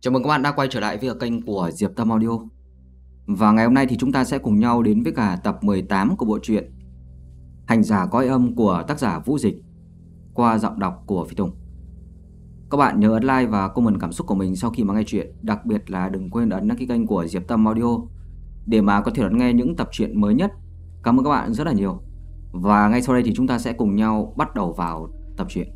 Chào mừng các bạn đã quay trở lại với kênh của Diệp Tâm Audio. Và ngày hôm nay thì chúng ta sẽ cùng nhau đến với cả tập 18 của bộ truyện Hành giả coi âm của tác giả Vũ Dịch Qua giọng đọc của Phi Tùng. Các bạn nhớ ấn like và comment cảm xúc của mình sau khi mà nghe chuyện. Đặc biệt là đừng quên ấn đăng ký kênh của Diệp Tâm Audio Để mà có thể đón nghe những tập truyện mới nhất. Cảm ơn các bạn rất là nhiều. Và ngay sau đây thì chúng ta sẽ cùng nhau bắt đầu vào tập truyện.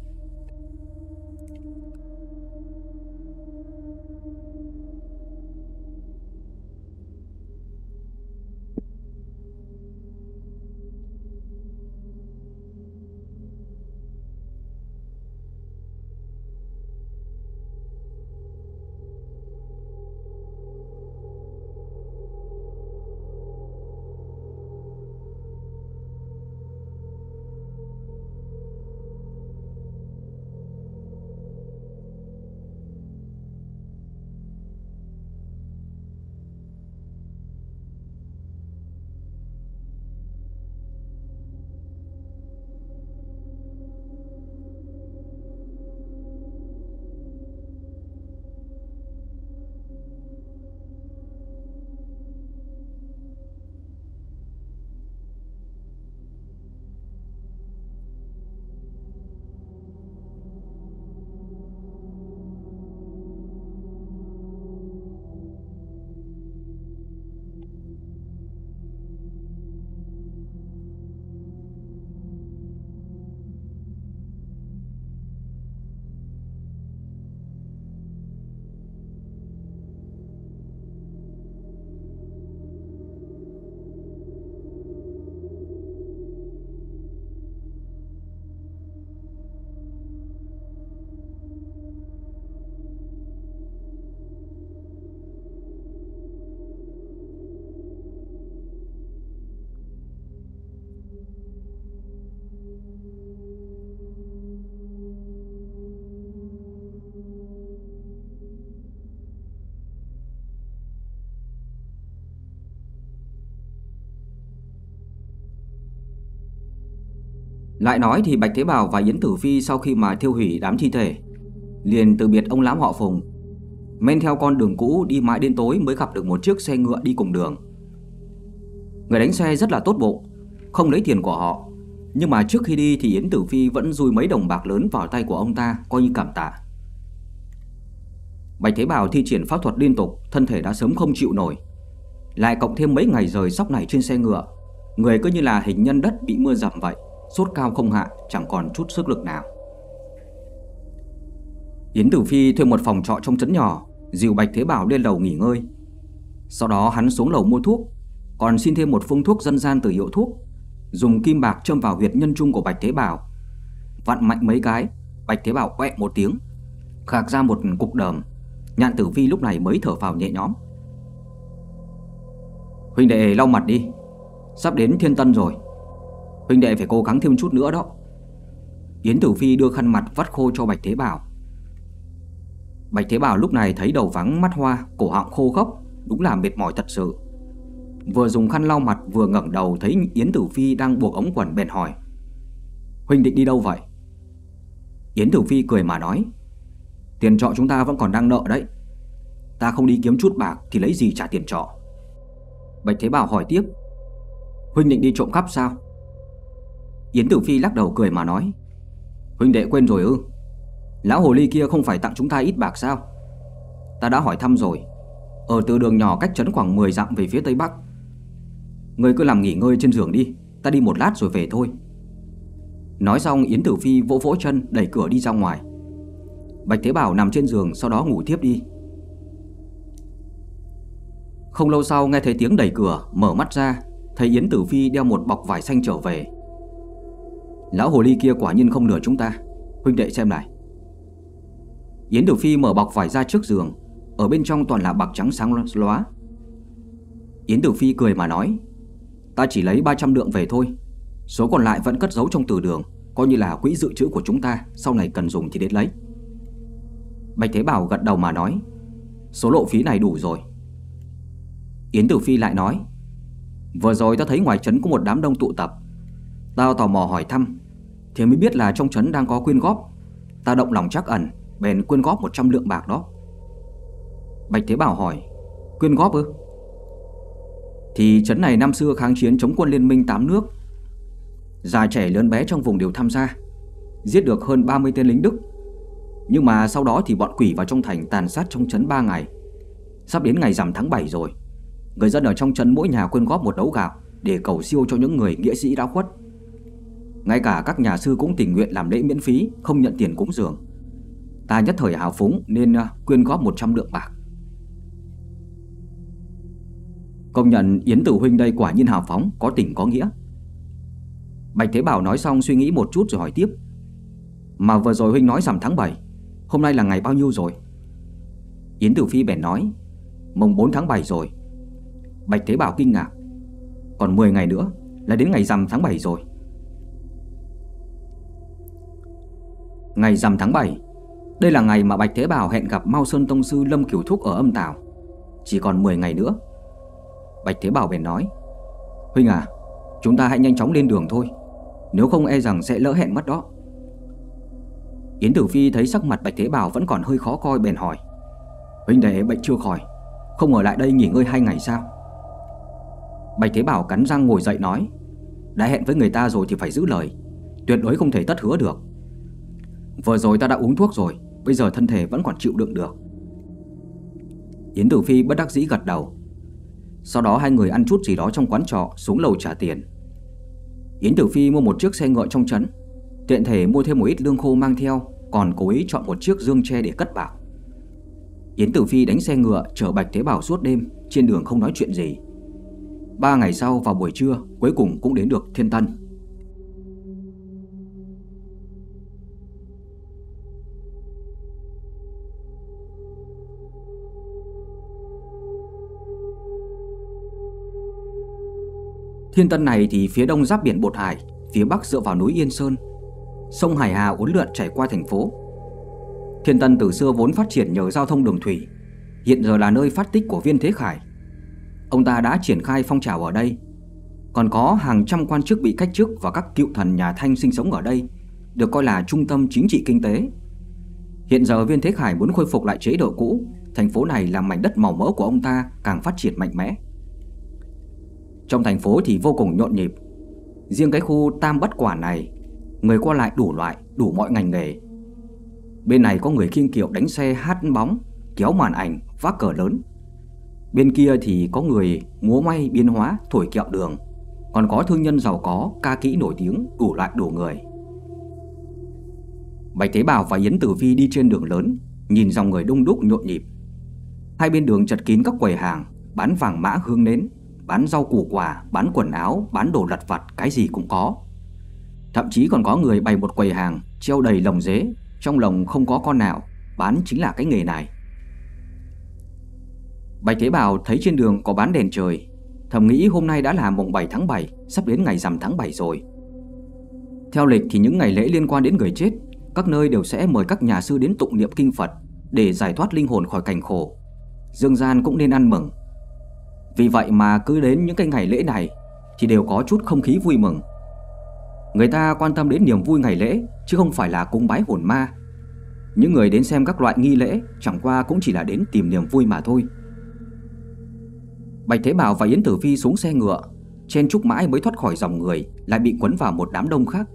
Lại nói thì Bạch Thế Bảo và Yến Tử Phi sau khi mà thiêu hủy đám thi thể, liền từ biệt ông lão họ Phùng. Men theo con đường cũ, đi mãi đến tối mới gặp được một chiếc xe ngựa đi cùng đường. Người đánh xe rất là tốt bụng, Không lấy tiền của họ. Nhưng mà trước khi đi thì Yến Tử Phi vẫn rui mấy đồng bạc lớn vào tay của ông ta, Coi như cảm tạ. Bạch Thế Bảo thi triển pháp thuật liên tục, Thân thể đã sớm không chịu nổi. Lại cộng thêm mấy ngày rời sóc này trên xe ngựa, Người cứ như là hình nhân đất bị mưa giảm vậy sốt cao không hạ, chẳng còn chút sức lực nào. Yến Tử Phi thuê một phòng trọ trong trấn nhỏ, dìu Bạch Thế Bảo lên lầu nghỉ ngơi. Sau đó hắn xuống lầu mua thuốc, còn xin thêm một phương thuốc dân gian từ hiệu thuốc, dùng kim bạc châm vào huyệt nhân trung của Bạch Thế Bảo. Vặn mạnh mấy cái, Bạch Thế Bảo quẹ một tiếng, khạc ra một cục đờm. Nhạn Tử Phi lúc này mới thở phào nhẹ nhõm. Huynh đệ lau mặt đi, sắp đến thiên tân rồi. Huynh đệ phải cố gắng thêm chút nữa đó. Yến Tử Phi đưa khăn mặt vắt khô cho Bạch Thế Bảo. Bạch Thế Bảo lúc này thấy đầu vắng mắt hoa, Cổ họng khô khốc, Đúng là mệt mỏi thật sự. Vừa dùng khăn lau mặt, vừa ngẩng đầu Thấy Yến Tử Phi đang buộc ống quần bèn hỏi, Huynh định đi đâu vậy? Yến Tử Phi cười mà nói, Tiền trọ chúng ta vẫn còn đang nợ đấy. Ta không đi kiếm chút bạc Thì lấy gì trả tiền trọ? Bạch Thế Bảo hỏi tiếp, Huynh định đi trộm cắp sao? Yến Tử Phi lắc đầu cười mà nói, Huynh đệ quên rồi ư? Lão hồ ly kia không phải tặng chúng ta ít bạc sao? Ta đã hỏi thăm rồi. Ở từ đường nhỏ cách trấn khoảng 10 dặm về phía tây bắc. Người cứ làm nghỉ ngơi trên giường đi, Ta đi một lát rồi về thôi. Nói xong, Yến Tử Phi vỗ vỗ chân, đẩy cửa đi ra ngoài. Bạch Thế Bảo nằm trên giường, sau đó ngủ tiếp đi. Không lâu sau, nghe thấy tiếng đẩy cửa, Mở mắt ra, Thấy Yến Tử Phi đeo một bọc vải xanh trở về. Lão hồ ly kia quả nhiên không lừa chúng ta. Huynh đệ xem này Yến Tử Phi mở bọc vải ra trước giường. Ở bên trong toàn là bạc trắng sáng lóa. Yến Tử Phi cười mà nói, Ta chỉ lấy 300 lượng về thôi. Số còn lại vẫn cất giấu trong từ đường, Coi như là quỹ dự trữ của chúng ta, Sau này cần dùng thì đến lấy. Bạch Thế Bảo gật đầu mà nói, Số lộ phí này đủ rồi. Yến Tử Phi lại nói, Vừa rồi ta thấy ngoài trấn có một đám đông tụ tập. Tao tò mò hỏi thăm thì mới biết là trong trấn đang có quyên góp. Ta động lòng chắc ẩn, Bèn quyên góp 100 lượng bạc đó. Bạch Thế Bảo hỏi, Quyên góp ư? Thì trấn này năm xưa kháng chiến chống quân liên minh 8 nước, Già trẻ lớn bé trong vùng đều tham gia, Giết được hơn 30 tên lính Đức. Nhưng mà sau đó thì bọn quỷ vào trong thành tàn sát trong trấn 3 ngày. Sắp đến ngày rằm tháng 7 rồi, Người dân ở trong trấn mỗi nhà quyên góp một đấu gạo Để cầu siêu cho những người nghĩa sĩ đã khuất. Ngay cả các nhà sư cũng tình nguyện làm lễ miễn phí, Không nhận tiền cúng dường. Ta nhất thời hào phúng nên à, quyên góp 100 lượng bạc. Công nhận Yến Tử Huynh đây quả nhiên hào phóng, Có tình có nghĩa. Bạch Thế Bảo nói xong suy nghĩ một chút rồi hỏi tiếp. Mà vừa rồi Huynh nói rằm tháng 7 Hôm nay là ngày bao nhiêu rồi? Yến Tử Phi bèn nói, Mùng 4 tháng 7 rồi. Bạch Thế Bảo kinh ngạc. Còn 10 ngày nữa là đến ngày rằm tháng 7 rồi. Ngày rằm tháng 7 Đây là ngày mà Bạch Thế Bảo hẹn gặp Mao Sơn Tông Sư Lâm Kiều Thúc ở âm Tảo. Chỉ còn 10 ngày nữa. Bạch Thế Bảo bèn nói, Huynh à Chúng ta hãy nhanh chóng lên đường thôi. Nếu không e rằng sẽ lỡ hẹn mất đó. Yến Tử Phi thấy sắc mặt Bạch Thế Bảo vẫn còn hơi khó coi bèn hỏi, Huynh đệ, bệnh chưa khỏi, Không ở lại đây nghỉ ngơi hai ngày sao? Bạch Thế Bảo cắn răng ngồi dậy nói, Đã hẹn với người ta rồi thì phải giữ lời. Tuyệt đối không thể tất hứa được. Vừa rồi ta đã uống thuốc rồi, Bây giờ thân thể vẫn còn chịu đựng được. Yến Tử Phi bất đắc dĩ gật đầu. Sau đó hai người ăn chút gì đó trong quán trọ, Xuống lầu trả tiền. Yến Tử Phi mua một chiếc xe ngựa trong trấn, Tiện thể mua thêm một ít lương khô mang theo, Còn cố ý chọn một chiếc dương tre để cất bảo. Yến Tử Phi đánh xe ngựa, chở Bạch Thế Bảo suốt đêm, Trên đường không nói chuyện gì. Ba ngày sau vào buổi trưa, Cuối cùng cũng đến được Thiên Tân. Thiên Tân này thì phía đông giáp biển Bột Hải, Phía bắc dựa vào núi Yên Sơn. Sông Hải Hà uốn lượn chảy qua thành phố. Thiên Tân từ xưa vốn phát triển nhờ giao thông đường thủy, Hiện giờ là nơi phát tích của viên Thế Khải. Ông ta đã triển khai phong trào ở đây. Còn có hàng trăm quan chức bị cách chức Và các cựu thần nhà Thanh sinh sống ở đây, Được coi là trung tâm chính trị kinh tế. Hiện giờ viên Thế Khải muốn khôi phục lại chế độ cũ, Thành phố này là mảnh đất màu mỡ của ông ta Càng phát triển mạnh mẽ. Trong thành phố thì vô cùng nhộn nhịp. Riêng cái khu Tam Bất Quả này Người qua lại đủ loại, đủ mọi ngành nghề. Bên này có người khiêng kiệu đánh xe hát bóng Kéo màn ảnh, vác cờ lớn. Bên kia thì có người múa may biến hóa thổi kẹo đường. Còn có thương nhân giàu có, ca kỹ nổi tiếng, đủ loại đủ người. Bạch Thế Bảo và Yến Tử Vi đi trên đường lớn Nhìn dòng người đông đúc nhộn nhịp. Hai bên đường chật kín các quầy hàng Bán vàng mã hương nến. Bán rau củ quả, bán quần áo, bán đồ lặt vặt Cái gì cũng có. Thậm chí còn có người bày một quầy hàng Treo đầy lồng dế Trong lồng không có con nào Bán chính là cái nghề này. Bạch Thế Bảo thấy trên đường có bán đèn trời Thầm nghĩ hôm nay đã là mùng 7 tháng 7 Sắp đến ngày rằm tháng 7 rồi. Theo lịch thì những ngày lễ liên quan đến người chết Các nơi đều sẽ mời các nhà sư đến tụng niệm kinh Phật Để giải thoát linh hồn khỏi cảnh khổ. Dương gian cũng nên ăn mừng. Vì vậy mà cứ đến những cái ngày lễ này Thì đều có chút không khí vui mừng. Người ta quan tâm đến niềm vui ngày lễ, Chứ không phải là cúng bái hồn ma. Những người đến xem các loại nghi lễ Chẳng qua cũng chỉ là đến tìm niềm vui mà thôi. Bạch Thế Bảo và Yến Tử Phi xuống xe ngựa Trên trúc mãi mới thoát khỏi dòng người, Lại bị quấn vào một đám đông khác.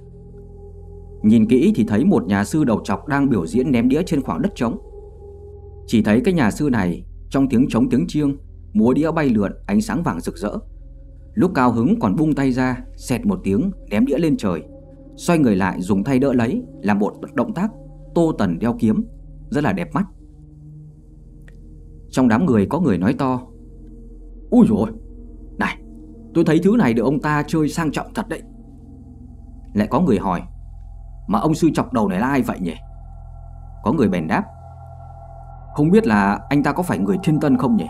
Nhìn kỹ thì thấy một nhà sư đầu trọc Đang biểu diễn ném đĩa trên khoảng đất trống. Chỉ thấy cái nhà sư này, Trong tiếng trống tiếng chiêng Múa đĩa bay lượn, ánh sáng vàng rực rỡ. Lúc cao hứng còn bung tay ra, Xẹt một tiếng, ném đĩa lên trời. Xoay người lại dùng tay đỡ lấy, Làm một động tác tô tần đeo kiếm, Rất là đẹp mắt. Trong đám người có người nói to Úi rồi Này, tôi thấy thứ này được ông ta chơi sang trọng thật đấy. Lại có người hỏi, Mà ông sư chọc đầu này là ai vậy nhỉ? Có người bèn đáp, Không biết là anh ta có phải người thiên tân không nhỉ?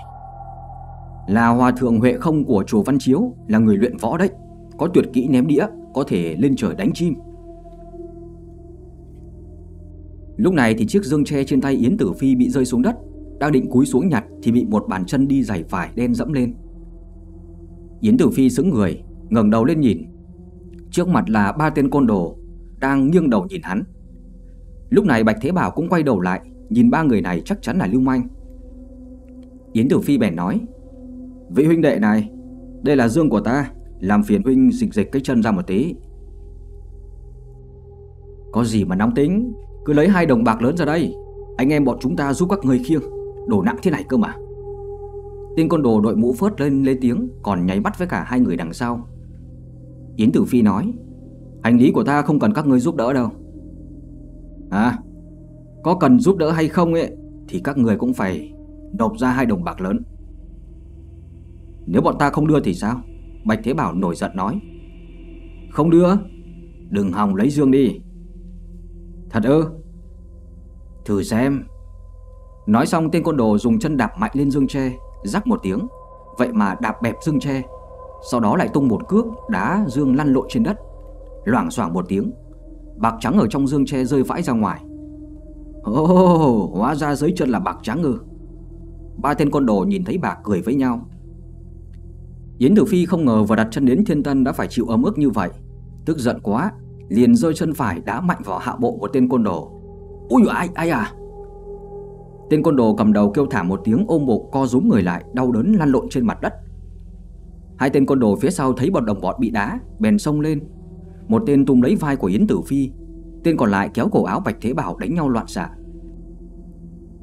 Là hòa thượng Huệ không của chùa Văn Chiếu, Là người luyện võ đấy. Có tuyệt kỹ ném đĩa, Có thể lên trời đánh chim. Lúc này thì chiếc dương tre trên tay Yến Tử Phi bị rơi xuống đất. Đang định cúi xuống nhặt thì bị một bàn chân đi giày vải đen dẫm lên. Yến Tử Phi sững người, ngẩng đầu lên nhìn. Trước mặt là ba tên côn đồ, Đang nghiêng đầu nhìn hắn. Lúc này Bạch Thế Bảo cũng quay đầu lại, Nhìn ba người này chắc chắn là lưu manh. Yến Tử Phi bèn nói Vị huynh đệ này, Đây là dương của ta, Làm phiền huynh dịch dịch cái chân ra một tí. Có gì mà nóng tính, Cứ lấy hai đồng bạc lớn ra đây. Anh em bọn chúng ta giúp các người khiêng đổ nặng thế này cơ mà. Tên con đồ đội mũ phớt lên lên tiếng, Còn nháy mắt với cả hai người đằng sau. Yến Tử Phi nói, Hành lý của ta không cần các ngươi giúp đỡ đâu. À Có cần giúp đỡ hay không ấy, Thì các người cũng phải Nộp ra hai đồng bạc lớn. Nếu bọn ta không đưa thì sao? Bạch Thế Bảo nổi giận nói. Không đưa Đừng hòng lấy dương đi. Thật ư? Thử xem. Nói xong tên con đồ dùng chân đạp mạnh lên dương tre Rắc một tiếng. Vậy mà đạp bẹp dương tre. Sau đó lại tung một cước Đá dương lăn lộn trên đất. Loảng xoảng một tiếng. Bạc trắng ở trong dương tre rơi vãi ra ngoài. Ồ oh, hóa ra dưới chân là bạc trắng ư. Ba tên con đồ nhìn thấy bà cười với nhau. Yến Tử Phi không ngờ vừa đặt chân đến thiên tân đã phải chịu ấm ức như vậy. Tức giận quá, Liền rơi chân phải đá mạnh vào hạ bộ của tên côn đồ. Ui ai ai à? Tên côn đồ cầm đầu kêu thảm một tiếng ôm bụng co rúm người lại, Đau đớn lăn lộn trên mặt đất. Hai tên côn đồ phía sau thấy bọn đồng bọn bị đá, Bèn xông lên. Một tên tung lấy vai của Yến Tử Phi, Tên còn lại kéo cổ áo Bạch Thế Bảo đánh nhau loạn xạ.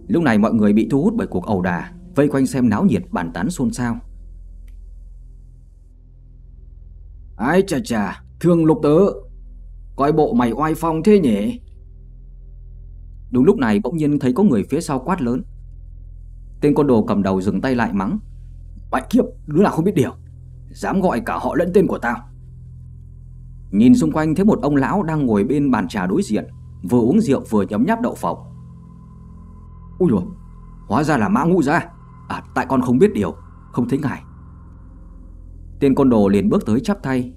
Lúc này mọi người bị thu hút bởi cuộc ẩu đà Vây quanh xem náo nhiệt bàn tán xôn xao. Ai chà chà Thương lục tớ. Coi bộ mày oai phong thế nhỉ? Đúng lúc này bỗng nhiên thấy có người phía sau quát lớn. Tên con đồ cầm đầu dừng tay lại mắng. Bạch kiếp đứa nào không biết điều. Dám gọi cả họ lẫn tên của tao. Nhìn xung quanh thấy một ông lão đang ngồi bên bàn trà đối diện, Vừa uống rượu vừa nhấm nháp đậu phộng. Ui dồi, Hóa ra là mã ngũ ra À tại con không biết điều, Không thấy ngài. Tên con đồ liền bước tới chắp tay.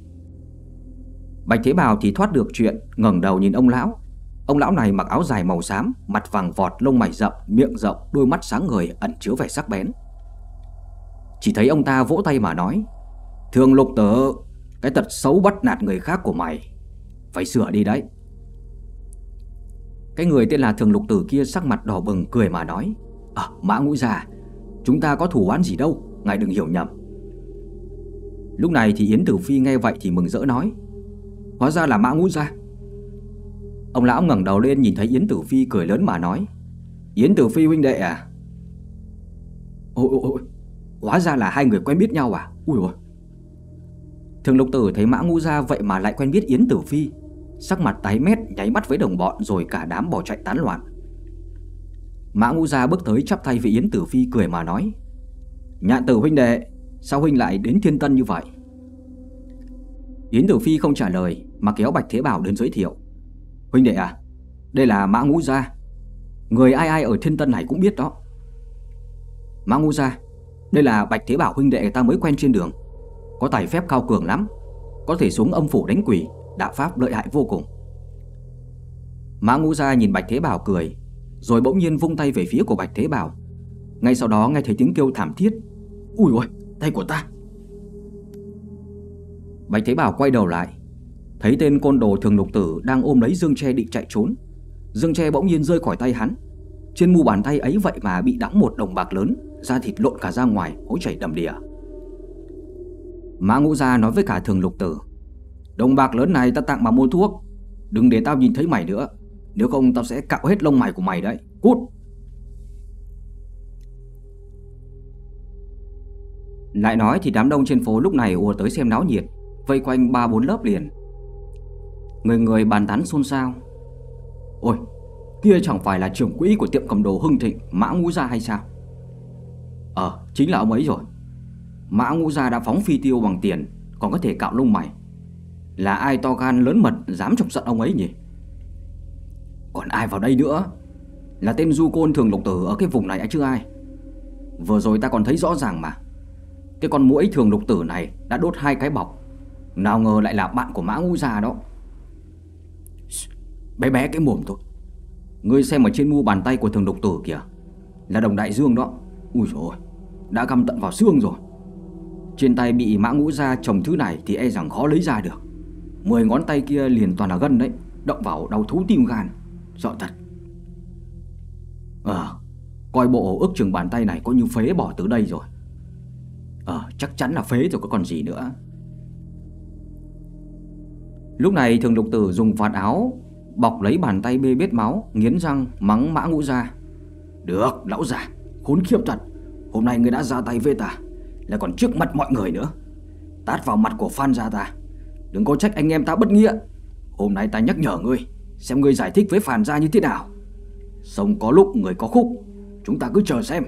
Bạch Thế Bào thì thoát được chuyện, ngẩng đầu nhìn ông lão. Ông lão này mặc áo dài màu xám, Mặt vàng vọt, lông mày rậm, Miệng rộng, đôi mắt sáng người ẩn chứa vẻ sắc bén. Chỉ thấy ông ta vỗ tay mà nói Thường lục tớ Cái tật xấu bắt nạt người khác của mày, Phải sửa đi đấy. Cái người tên là Thường Lục Tử kia sắc mặt đỏ bừng, cười mà nói À mã ngũ già Chúng ta có thủ oán gì đâu, Ngài đừng hiểu nhầm. Lúc này thì Yến Tử Phi nghe vậy thì mừng rỡ nói, Hóa ra là mã ngũ gia. Ông lão ngẩng đầu lên nhìn thấy Yến Tử Phi cười lớn mà nói, Yến Tử Phi huynh đệ à Ôi ôi ôi, Hóa ra là hai người quen biết nhau à? Ui ôi Thường lục tử thấy mã ngũ gia vậy mà lại quen biết Yến Tử Phi, Sắc mặt tái mét, nháy mắt với đồng bọn rồi cả đám bỏ chạy tán loạn. Mã ngũ gia bước tới chắp tay với Yến Tử Phi cười mà nói, Nhạn tử huynh đệ Sao huynh lại đến thiên tân như vậy Yến Tử Phi không trả lời Mà kéo Bạch Thế Bảo đến giới thiệu Huynh đệ à Đây là Mã Ngũ Gia Người ai ai ở thiên tân này cũng biết đó Mã Ngũ Gia Đây là Bạch Thế Bảo huynh đệ ta mới quen trên đường Có tài phép cao cường lắm Có thể xuống âm phủ đánh quỷ đạo pháp lợi hại vô cùng. Mã Ngũ Gia nhìn Bạch Thế Bảo cười, rồi bỗng nhiên vung tay về phía của Bạch Thế Bảo. Ngay sau đó nghe thấy tiếng kêu thảm thiết. Ui ôi, tay của ta! Bạch Thế Bảo quay đầu lại, thấy tên côn đồ thường lục tử đang ôm lấy Dương Tre định chạy trốn. Dương Tre bỗng nhiên rơi khỏi tay hắn. Trên mu bàn tay ấy vậy mà bị đắng một đồng bạc lớn, da thịt lộn cả ra ngoài, hối chảy đầm đìa. Mã Ngũ Gia nói với cả thường lục tử Đồng bạc lớn này ta tặng mà mua thuốc Đừng để tao nhìn thấy mày nữa Nếu không tao sẽ cạo hết lông mày của mày đấy Cút Lại nói thì đám đông trên phố lúc này ùa tới xem náo nhiệt, Vây quanh ba bốn lớp liền. Người người bàn tán xôn xao. Ôi, Kia chẳng phải là trưởng quỹ của tiệm cầm đồ Hưng Thịnh, Mã Ngũ Gia hay sao? Ờ chính là ông ấy rồi. Mã Ngũ Gia đã phóng phi tiêu bằng tiền, Còn có thể cạo lông mày. Là ai to gan lớn mật dám chọc giận ông ấy nhỉ? Còn ai vào đây nữa? Là tên du côn thường lục tử ở cái vùng này chứ ai? Vừa rồi ta còn thấy rõ ràng mà. Cái con mũi thường lục tử này đã đốt hai cái bọc. Nào ngờ lại là bạn của mã ngũ già đó. Bé bé cái mồm thôi Ngươi xem ở trên mu bàn tay của thường lục tử kìa. Là đồng đại dương đó. Ui rồi Đã găm tận vào xương rồi. Trên tay bị mã ngũ ra trồng thứ này Thì e rằng khó lấy ra được. Mười ngón tay kia liền toàn là gân đấy, Động vào đau thú tim gan. Sợ thật. Ờ Coi bộ ước chừng bàn tay này có như phế bỏ từ đây rồi. Ờ chắc chắn là phế rồi, có còn gì nữa. Lúc này thường lục tử dùng vạt áo, Bọc lấy bàn tay bê bết máu, Nghiến răng, mắng mã ngũ ra Được, lão già, Khốn khiếp thật. Hôm nay người đã ra tay với ta, Lại còn trước mặt mọi người nữa. Tát vào mặt của Phan gia ta. Đừng có trách anh em ta bất nghĩa. Hôm nay ta nhắc nhở ngươi, Xem ngươi giải thích với Phan gia như thế nào. Sông có lúc người có khúc, Chúng ta cứ chờ xem.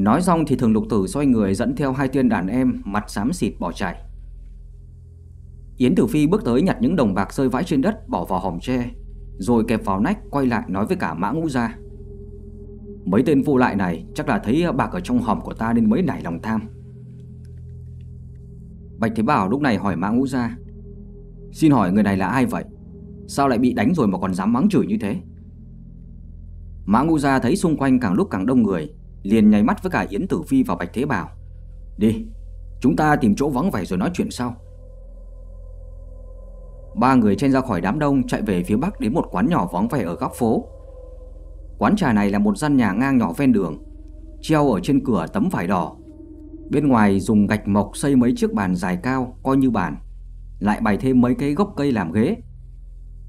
Nói xong thì thường lục tử xoay người dẫn theo hai tiên đàn em mặt xám xịt bỏ chạy. Yến Tử Phi bước tới nhặt những đồng bạc rơi vãi trên đất bỏ vào hòm tre, rồi kẹp vào nách quay lại nói với cả mã ngũ gia. Mấy tên vô lại này chắc là thấy bạc ở trong hòm của ta nên mới nảy lòng tham. Bạch Thế Bảo lúc này hỏi mã ngũ gia. Xin hỏi người này là ai vậy? Sao lại bị đánh rồi mà còn dám mắng chửi như thế? Mã ngũ gia thấy xung quanh càng lúc càng đông người liền nháy mắt với cả Yến Tử Phi và Bạch Thế Bảo. Đi, chúng ta tìm chỗ vắng vẻ rồi nói chuyện sau. Ba người chen ra khỏi đám đông chạy về phía bắc đến một quán nhỏ vắng vẻ ở góc phố. Quán trà này là một gian nhà ngang nhỏ ven đường, treo ở trên cửa tấm vải đỏ. Bên ngoài dùng gạch mộc xây mấy chiếc bàn dài cao coi như bàn, lại bày thêm mấy cái gốc cây làm ghế.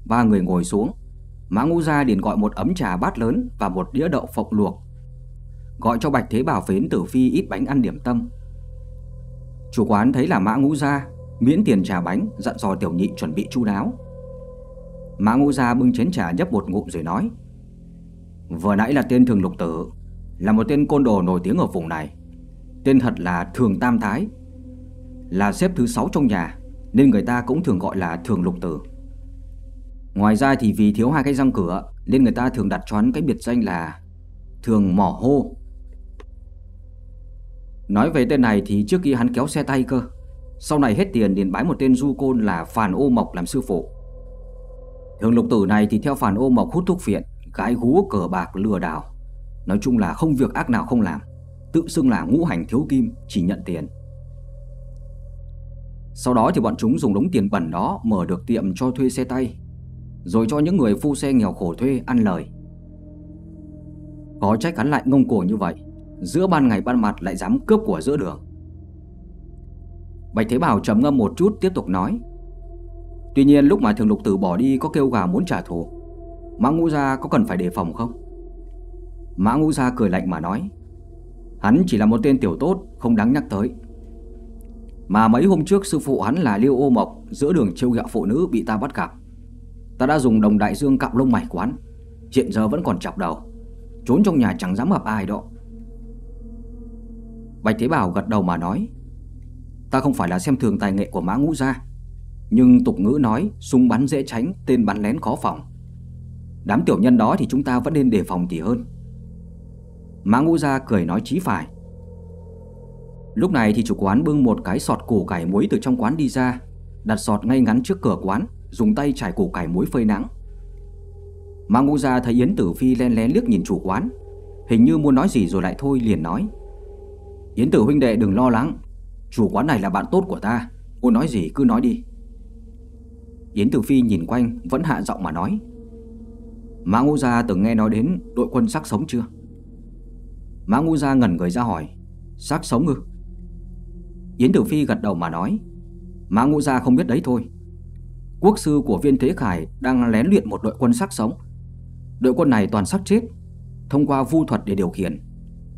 Ba người ngồi xuống, Mã Ngũ Gia liền gọi một ấm trà bát lớn và một đĩa đậu phộng luộc gọi cho Bạch Thế Bảo phến Tử Phi ít bánh ăn điểm tâm. Chủ quán thấy là Mã Ngũ Gia, miễn tiền trà bánh, dặn dò tiểu nhị chuẩn bị chu đáo. Mã Ngũ Gia bưng chén trà nhấp một ngụm rồi nói: "Vừa nãy là tên Thường Lục Tử, là một tên côn đồ nổi tiếng ở vùng này. Tên thật là Thường Tam Thái, là xếp thứ 6 trong nhà, nên người ta cũng thường gọi là Thường Lục Tử. Ngoài ra thì vì thiếu hai cái răng cửa nên người ta thường đặt cho cái biệt danh là Thường Mỏ Hô. Nói về tên này thì trước kia hắn kéo xe tay cơ, Sau này hết tiền liền bái một tên du côn là Phàn Ô Mộc làm sư phụ. Thường lục tử này thì theo Phàn Ô Mộc hút thuốc phiện Gái gú cờ bạc, lừa đảo. Nói chung là không việc ác nào không làm, Tự xưng là ngũ hành thiếu kim, Chỉ nhận tiền. Sau đó thì bọn chúng dùng đống tiền bẩn đó Mở được tiệm cho thuê xe tay, Rồi cho những người phu xe nghèo khổ thuê ăn lời. Có trách hắn lại ngông cổ như vậy Giữa ban ngày ban mặt lại dám cướp của giữa đường. Bạch Thế Bảo trầm ngâm một chút, tiếp tục nói. Tuy nhiên lúc mà thường lục tử bỏ đi có kêu gà muốn trả thù. Mã Ngũ Gia có cần phải đề phòng không? Mã Ngũ Gia cười lạnh mà nói. Hắn chỉ là một tên tiểu tốt, Không đáng nhắc tới. Mà mấy hôm trước sư phụ hắn là Liêu Ô Mộc, Giữa đường trêu ghẹo phụ nữ bị ta bắt gặp. Ta đã dùng đồng đại dương cạo lông mày quán Hiện giờ vẫn còn chọc đầu. Trốn trong nhà chẳng dám hợp ai đó. Bạch Thế Bảo gật đầu mà nói Ta không phải là xem thường tài nghệ của mã ngũ gia Nhưng tục ngữ nói Súng bắn dễ tránh, tên bắn lén khó phòng. Đám tiểu nhân đó thì chúng ta vẫn nên đề phòng tỉ hơn. Mã ngũ gia cười nói chí phải. Lúc này thì chủ quán bưng một cái sọt củ cải muối từ trong quán đi ra Đặt sọt ngay ngắn trước cửa quán Dùng tay trải củ cải muối phơi nắng. Mã ngũ gia thấy Yến Tử Phi len lén liếc nhìn chủ quán Hình như muốn nói gì rồi lại thôi liền nói Yến tử huynh đệ đừng lo lắng. Chủ quán này là bạn tốt của ta. Muốn nói gì cứ nói đi. Yến Tử Phi nhìn quanh, Vẫn hạ giọng mà nói. Mã Ngũ Gia từng nghe nói đến đội quân sắc sống chưa? Mã Ngũ Gia ngẩn người ra hỏi. Sắc sống ư? Yến Tử Phi gật đầu mà nói. Mã Ngũ Gia không biết đấy thôi. Quốc sư của viên Thế Khải Đang lén luyện một đội quân sắc sống. Đội quân này toàn sắc chết, Thông qua vu thuật để điều khiển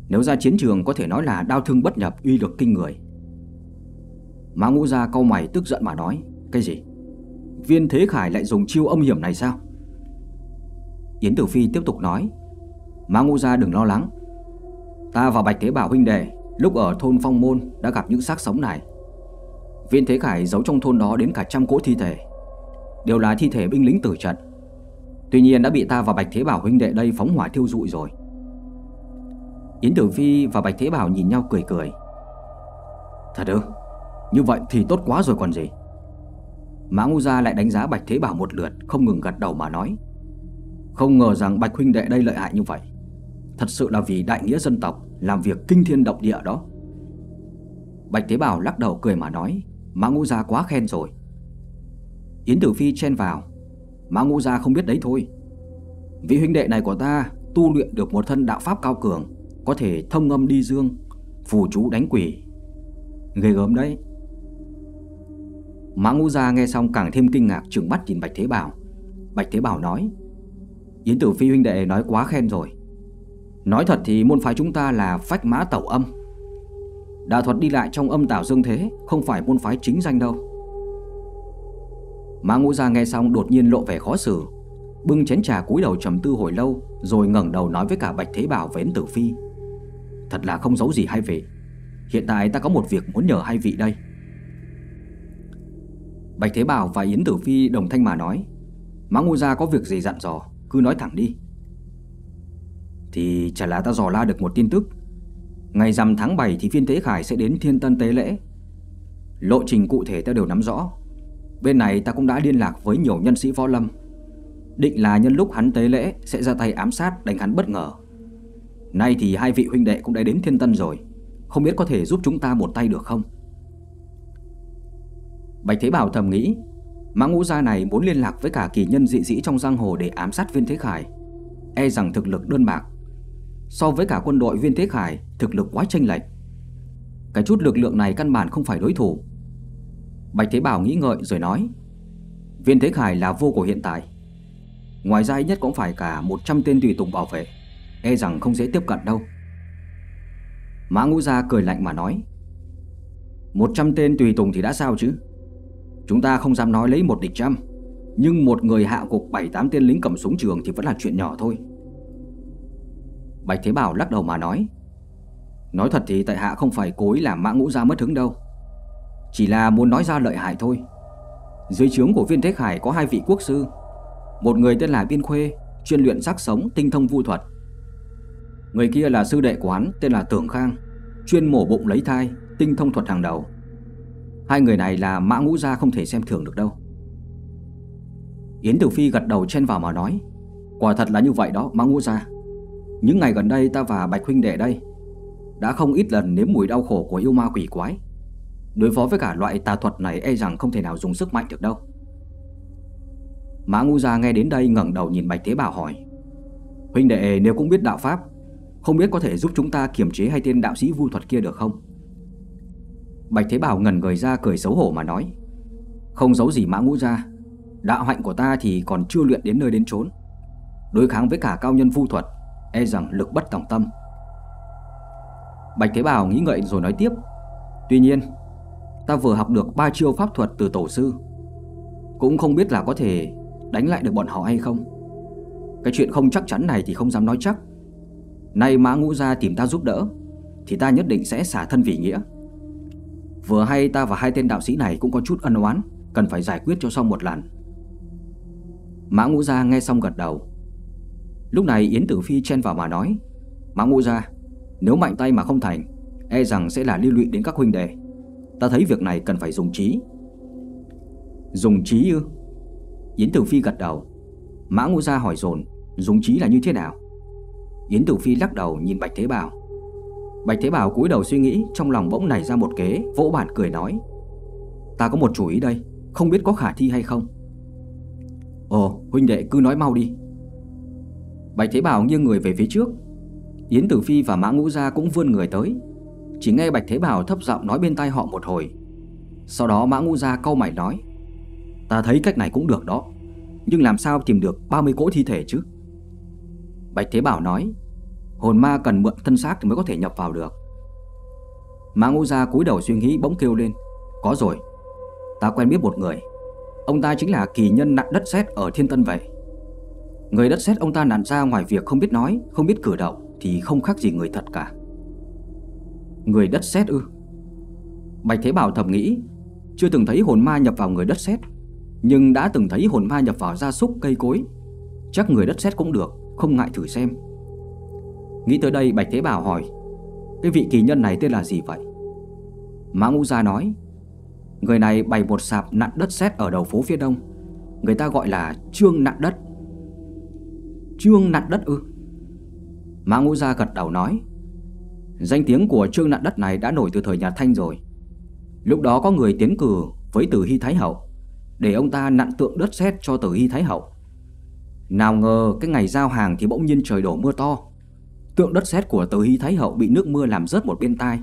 nếu ra chiến trường có thể nói là đau thương bất nhập uy lực kinh người. Mã ngũ gia câu mày tức giận mà nói, Cái gì? Viên Thế Khải lại dùng chiêu âm hiểm này sao? Yến Tử Phi tiếp tục nói, Mã ngũ gia đừng lo lắng. Ta và Bạch Thế Bảo huynh đệ Lúc ở thôn Phong Môn đã gặp những xác sống này. Viên Thế Khải giấu trong thôn đó đến cả trăm cỗ thi thể, Đều là thi thể binh lính tử trận. Tuy nhiên đã bị ta và Bạch Thế Bảo huynh đệ đây phóng hỏa thiêu rụi rồi. Yến Tử Phi và Bạch Thế Bảo nhìn nhau cười cười. Thật ư? Như vậy thì tốt quá rồi còn gì. Mã Ngu Gia lại đánh giá Bạch Thế Bảo một lượt Không ngừng gật đầu mà nói. Không ngờ rằng Bạch Huynh Đệ đây lợi hại như vậy. Thật sự là vì đại nghĩa dân tộc Làm việc kinh thiên động địa đó. Bạch Thế Bảo lắc đầu cười mà nói Mã Ngu Gia quá khen rồi. Yến Tử Phi chen vào Mã Ngu Gia không biết đấy thôi. Vị huynh đệ này của ta tu luyện được một thân đạo pháp cao cường, có thể thông âm đi dương, phù chú đánh quỷ. Ghê gớm đấy. Mã Ngũ Gia nghe xong càng thêm kinh ngạc trừng mắt nhìn Bạch Thế Bảo. Bạch Thế Bảo nói: "Yến Tử Phi huynh đệ nói quá khen rồi. Nói thật thì môn phái chúng ta là phách mã tẩu âm. Đạo thuật đi lại trong âm tảo dương thế không phải môn phái chính danh đâu." Mã Ngũ Gia nghe xong đột nhiên lộ vẻ khó xử, bưng chén trà cúi đầu trầm tư hồi lâu, rồi ngẩng đầu nói với cả Bạch Thế Bảo và Yến Tử Phi: "Thật là không giấu gì hai vị, hiện tại ta có một việc muốn nhờ hai vị đây." Bạch Thế Bảo và Yến Tử Phi đồng thanh mà nói Mã Ngô Gia có việc gì dặn dò Cứ nói thẳng đi. Thì chả là ta dò la được một tin tức. Ngày rằm tháng 7 thì phiên Tế Khải sẽ đến Thiên Tân Tế Lễ. Lộ trình cụ thể ta đều nắm rõ. Bên này ta cũng đã liên lạc với nhiều nhân sĩ võ lâm. Định là nhân lúc hắn tế lễ Sẽ ra tay ám sát đánh hắn bất ngờ. Nay thì hai vị huynh đệ cũng đã đến Thiên Tân rồi. Không biết có thể giúp chúng ta một tay được không? Bạch Thế Bảo thầm nghĩ, Mã ngũ gia này muốn liên lạc với cả kỳ nhân dị dĩ trong giang hồ để ám sát viên Thế Khải. E rằng thực lực đơn bạc. So với cả quân đội viên Thế Khải, Thực lực quá chênh lệch. Cái chút lực lượng này căn bản không phải đối thủ. Bạch Thế Bảo nghĩ ngợi rồi nói, Viên Thế Khải là vô của hiện tại. Ngoài ra nhất cũng phải cả 100 tên tùy tùng bảo vệ. E rằng không dễ tiếp cận đâu. Mã ngũ gia cười lạnh mà nói 100 tên tùy tùng thì đã sao chứ? Chúng ta không dám nói lấy một địch trăm, Nhưng một người hạ cục 7-8 tên lính cầm súng trường Thì vẫn là chuyện nhỏ thôi. Bạch Thế Bảo lắc đầu mà nói Nói thật thì tại hạ không phải cố ý làm mã ngũ Gia mất hứng đâu. Chỉ là muốn nói ra lợi hại thôi. Dưới trướng của viên Thế Khải có hai vị quốc sư, Một người tên là Viên Khuê, Chuyên luyện sắc sống tinh thông vu thuật Người kia là sư đệ của hắn, tên là Tưởng Khang, Chuyên mổ bụng lấy thai, Tinh thông thuật hàng đầu. Hai người này là mã ngũ gia không thể xem thường được đâu. Yến Tử Phi gật đầu chen vào mà nói, Quả thật là như vậy đó, mã ngũ gia. Những ngày gần đây ta và Bạch Huynh Đệ đây, Đã không ít lần nếm mùi đau khổ của yêu ma quỷ quái. Đối phó với cả loại tà thuật này e rằng không thể nào dùng sức mạnh được đâu. Mã Ngũ Gia nghe đến đây ngẩng đầu nhìn Bạch Thế Bảo hỏi, Huynh đệ, nếu cũng biết đạo Pháp không biết có thể giúp chúng ta kiềm chế hay tên đạo sĩ vu thuật kia được không? Bạch Thế Bảo ngần người ra cười xấu hổ mà nói, Không giấu gì mã ngũ ra Đạo hạnh của ta thì còn chưa luyện đến nơi đến chốn. Đối kháng với cả cao nhân vu thuật E rằng lực bất tòng tâm. Bạch Thế Bảo nghĩ ngợi rồi nói tiếp, Tuy nhiên, Ta vừa học được ba chiêu pháp thuật từ tổ sư, Cũng không biết là có thể đánh lại được bọn họ hay không. Cái chuyện không chắc chắn này thì không dám nói chắc. Nay mã ngũ ra tìm ta giúp đỡ, Thì ta nhất định sẽ xả thân vì nghĩa. Vừa hay ta và hai tên đạo sĩ này cũng có chút ân oán, Cần phải giải quyết cho xong một lần. Mã Ngũ Gia nghe xong gật đầu. Lúc này Yến Tử Phi chen vào mà nói Mã Ngũ Gia, Nếu mạnh tay mà không thành E rằng sẽ là liên lụy đến các huynh đệ. Ta thấy việc này cần phải dùng trí. Dùng trí ư? Yến Tử Phi gật đầu. Mã Ngũ Gia hỏi dồn, Dùng trí là như thế nào? Yến Tử Phi lắc đầu nhìn Bạch Thế Bảo. Bạch Thế Bảo cúi đầu suy nghĩ, Trong lòng bỗng nảy ra một kế, Vỗ bản cười nói, Ta có một chủ ý đây, Không biết có khả thi hay không? Ồ, huynh đệ cứ nói mau đi. Bạch Thế Bảo nghiêng người về phía trước. Yến Tử Phi và Mã Ngũ Gia cũng vươn người tới. Chỉ nghe Bạch Thế Bảo thấp giọng nói bên tai họ một hồi. Sau đó Mã Ngũ Gia câu mày nói, Ta thấy cách này cũng được đó, Nhưng làm sao tìm được 30 cỗ thi thể chứ? Bạch Thế Bảo nói, Hồn ma cần mượn thân xác thì mới có thể nhập vào được. Mã ngũ gia cúi đầu suy nghĩ bỗng kêu lên, Có rồi, Ta quen biết một người. Ông ta chính là kỳ nhân nặng đất sét ở Thiên Tân vậy. Người đất sét ông ta nặn ra ngoài việc không biết nói, Không biết cử động Thì không khác gì người thật cả. Người đất sét ư? Bạch Thế Bảo thầm nghĩ, Chưa từng thấy hồn ma nhập vào người đất sét, Nhưng đã từng thấy hồn ma nhập vào gia súc, cây cối. Chắc người đất sét cũng được. Không ngại thử xem. Nghĩ tới đây, Bạch Thế Bảo hỏi, Cái vị kỳ nhân này tên là gì vậy? Mã Ngũ Gia nói, Người này bày một sạp nặn đất sét ở đầu phố phía đông, Người ta gọi là Trương nặn đất. Trương nặn đất ư? Mã Ngũ Gia gật đầu nói, Danh tiếng của Trương nặn đất này đã nổi từ thời nhà Thanh rồi. Lúc đó có người tiến cử với Tử Hy Thái Hậu, Để ông ta nặn tượng đất sét cho Tử Hy Thái Hậu. Nào ngờ cái ngày giao hàng thì bỗng nhiên trời đổ mưa to. Tượng đất sét của Tử Hy Thái Hậu bị nước mưa làm rớt một bên tai.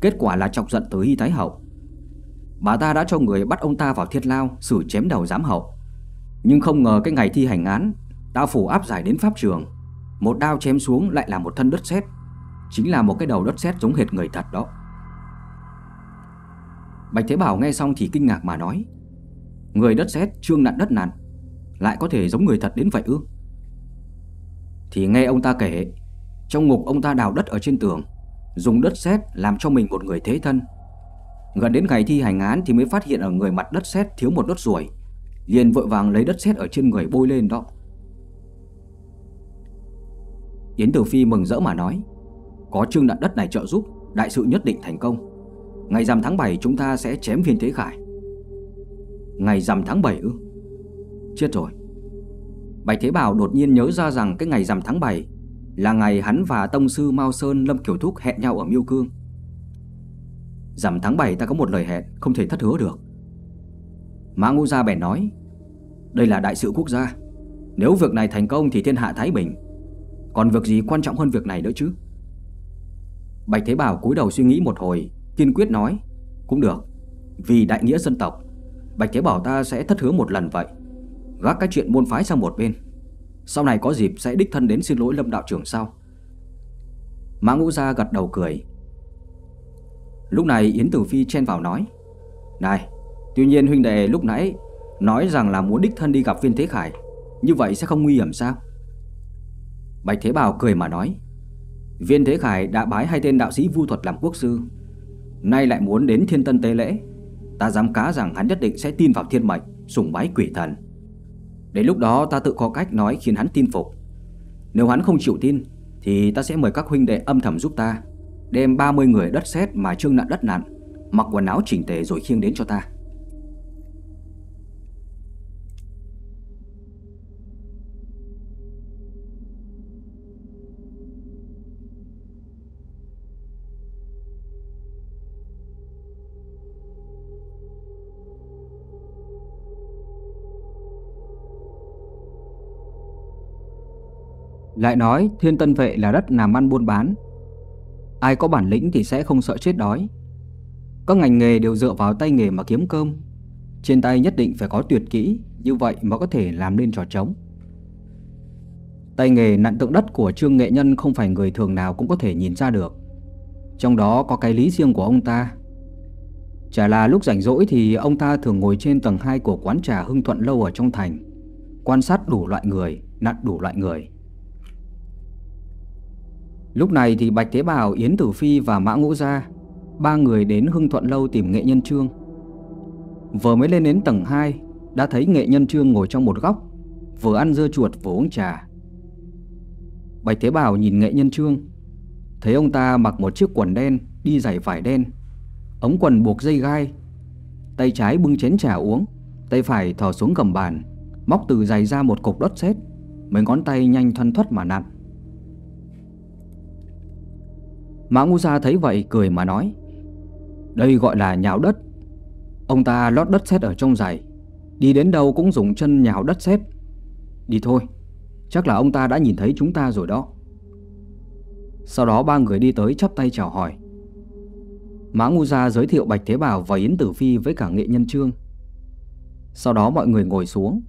Kết quả là chọc giận Tử Hy Thái Hậu. Bà ta đã cho người bắt ông ta vào thiết lao Xử chém đầu giám hậu. Nhưng không ngờ cái ngày thi hành án ta phủ áp giải đến pháp trường. Một đao chém xuống lại là một thân đất sét. Chính là một cái đầu đất sét giống hệt người thật đó. Bạch Thế Bảo nghe xong thì kinh ngạc mà nói, Người đất sét trương nặn đất nặn lại có thể giống người thật đến vậy ư? Thì nghe ông ta kể, Trong ngục ông ta đào đất ở trên tường, Dùng đất sét làm cho mình một người thế thân. Gần đến ngày thi hành án thì mới phát hiện ở người mặt đất sét thiếu một đốt ruồi, liền vội vàng lấy đất sét ở trên người bôi lên đó. Yến Tử Phi mừng rỡ mà nói, Có trương nặn đất này trợ giúp, Đại sự nhất định thành công. Ngày rằm tháng 7 chúng ta sẽ chém viên thế khải. Ngày rằm tháng 7 ư? Chết rồi. Bạch Thế Bảo đột nhiên nhớ ra rằng Cái ngày rằm tháng 7 Là ngày hắn và Tông Sư Mao Sơn, Lâm Kiều Thúc hẹn nhau ở Miêu Cương. Rằm tháng 7 ta có một lời hẹn Không thể thất hứa được. Mã ngô Gia bèn nói, Đây là đại sự quốc gia. Nếu việc này thành công thì thiên hạ Thái Bình. Còn việc gì quan trọng hơn việc này nữa chứ? Bạch Thế Bảo cúi đầu suy nghĩ một hồi, Kiên quyết nói, Cũng được, Vì đại nghĩa dân tộc, Bạch Thế Bảo ta sẽ thất hứa một lần vậy. Gác cái chuyện môn phái sang một bên. Sau này có dịp sẽ đích thân đến xin lỗi lâm đạo trưởng sau. Mã Ngũ Gia gật đầu cười. Lúc này Yến Tử Phi chen vào nói, Này, Tuy nhiên huynh đệ lúc nãy Nói rằng là muốn đích thân đi gặp viên Thế Khải, Như vậy sẽ không nguy hiểm sao? Bạch Thế Bảo cười mà nói, Viên Thế Khải đã bái hai tên đạo sĩ vu thuật làm quốc sư, Nay lại muốn đến thiên tân tế lễ, Ta dám cá rằng hắn nhất định sẽ tin vào thiên mệnh, Sùng bái quỷ thần. Đến lúc đó ta tự có cách nói khiến hắn tin phục. Nếu hắn không chịu tin, Thì ta sẽ mời các huynh đệ âm thầm giúp ta, Đem 30 người đất sét mà trương nặn đất nặn Mặc quần áo chỉnh tề rồi khiêng đến cho ta. Lại nói thiên tân vệ là đất làm ăn buôn bán. Ai có bản lĩnh thì sẽ không sợ chết đói. Các ngành nghề đều dựa vào tay nghề mà kiếm cơm. Trên tay nhất định phải có tuyệt kỹ Như vậy mà có thể làm nên trò trống. Tay nghề nặn tượng đất của Trương Nghệ Nhân không phải người thường nào cũng có thể nhìn ra được. Trong đó có cái lý riêng của ông ta. Chả là lúc rảnh rỗi thì ông ta thường ngồi trên tầng 2 của quán trà Hưng Thuận Lâu ở trong thành Quan sát đủ loại người, nặn đủ loại người. Lúc này thì Bạch tế Bảo, Yến Tử Phi và Mã Ngũ Gia Ba người đến Hưng Thuận Lâu tìm nghệ nhân Trương. Vừa mới lên đến tầng 2 Đã thấy nghệ nhân Trương ngồi trong một góc Vừa ăn dưa chuột vừa uống trà. Bạch tế Bảo nhìn nghệ nhân Trương Thấy ông ta mặc một chiếc quần đen Đi giày vải đen Ống quần buộc dây gai Tay trái bưng chén trà uống Tay phải thò xuống gầm bàn Móc từ giày ra một cục đất sét Mấy ngón tay nhanh thoăn thoắt mà nặn. Mã Ngu Gia thấy vậy cười mà nói, Đây gọi là nhào đất. Ông ta lót đất sét ở trong giày, Đi đến đâu cũng dùng chân nhào đất sét. Đi thôi, Chắc là ông ta đã nhìn thấy chúng ta rồi đó. Sau đó ba người đi tới chắp tay chào hỏi. Mã Ngu Gia giới thiệu Bạch Thế Bảo và Yến Tử Phi với cả nghệ nhân Trương. Sau đó mọi người ngồi xuống.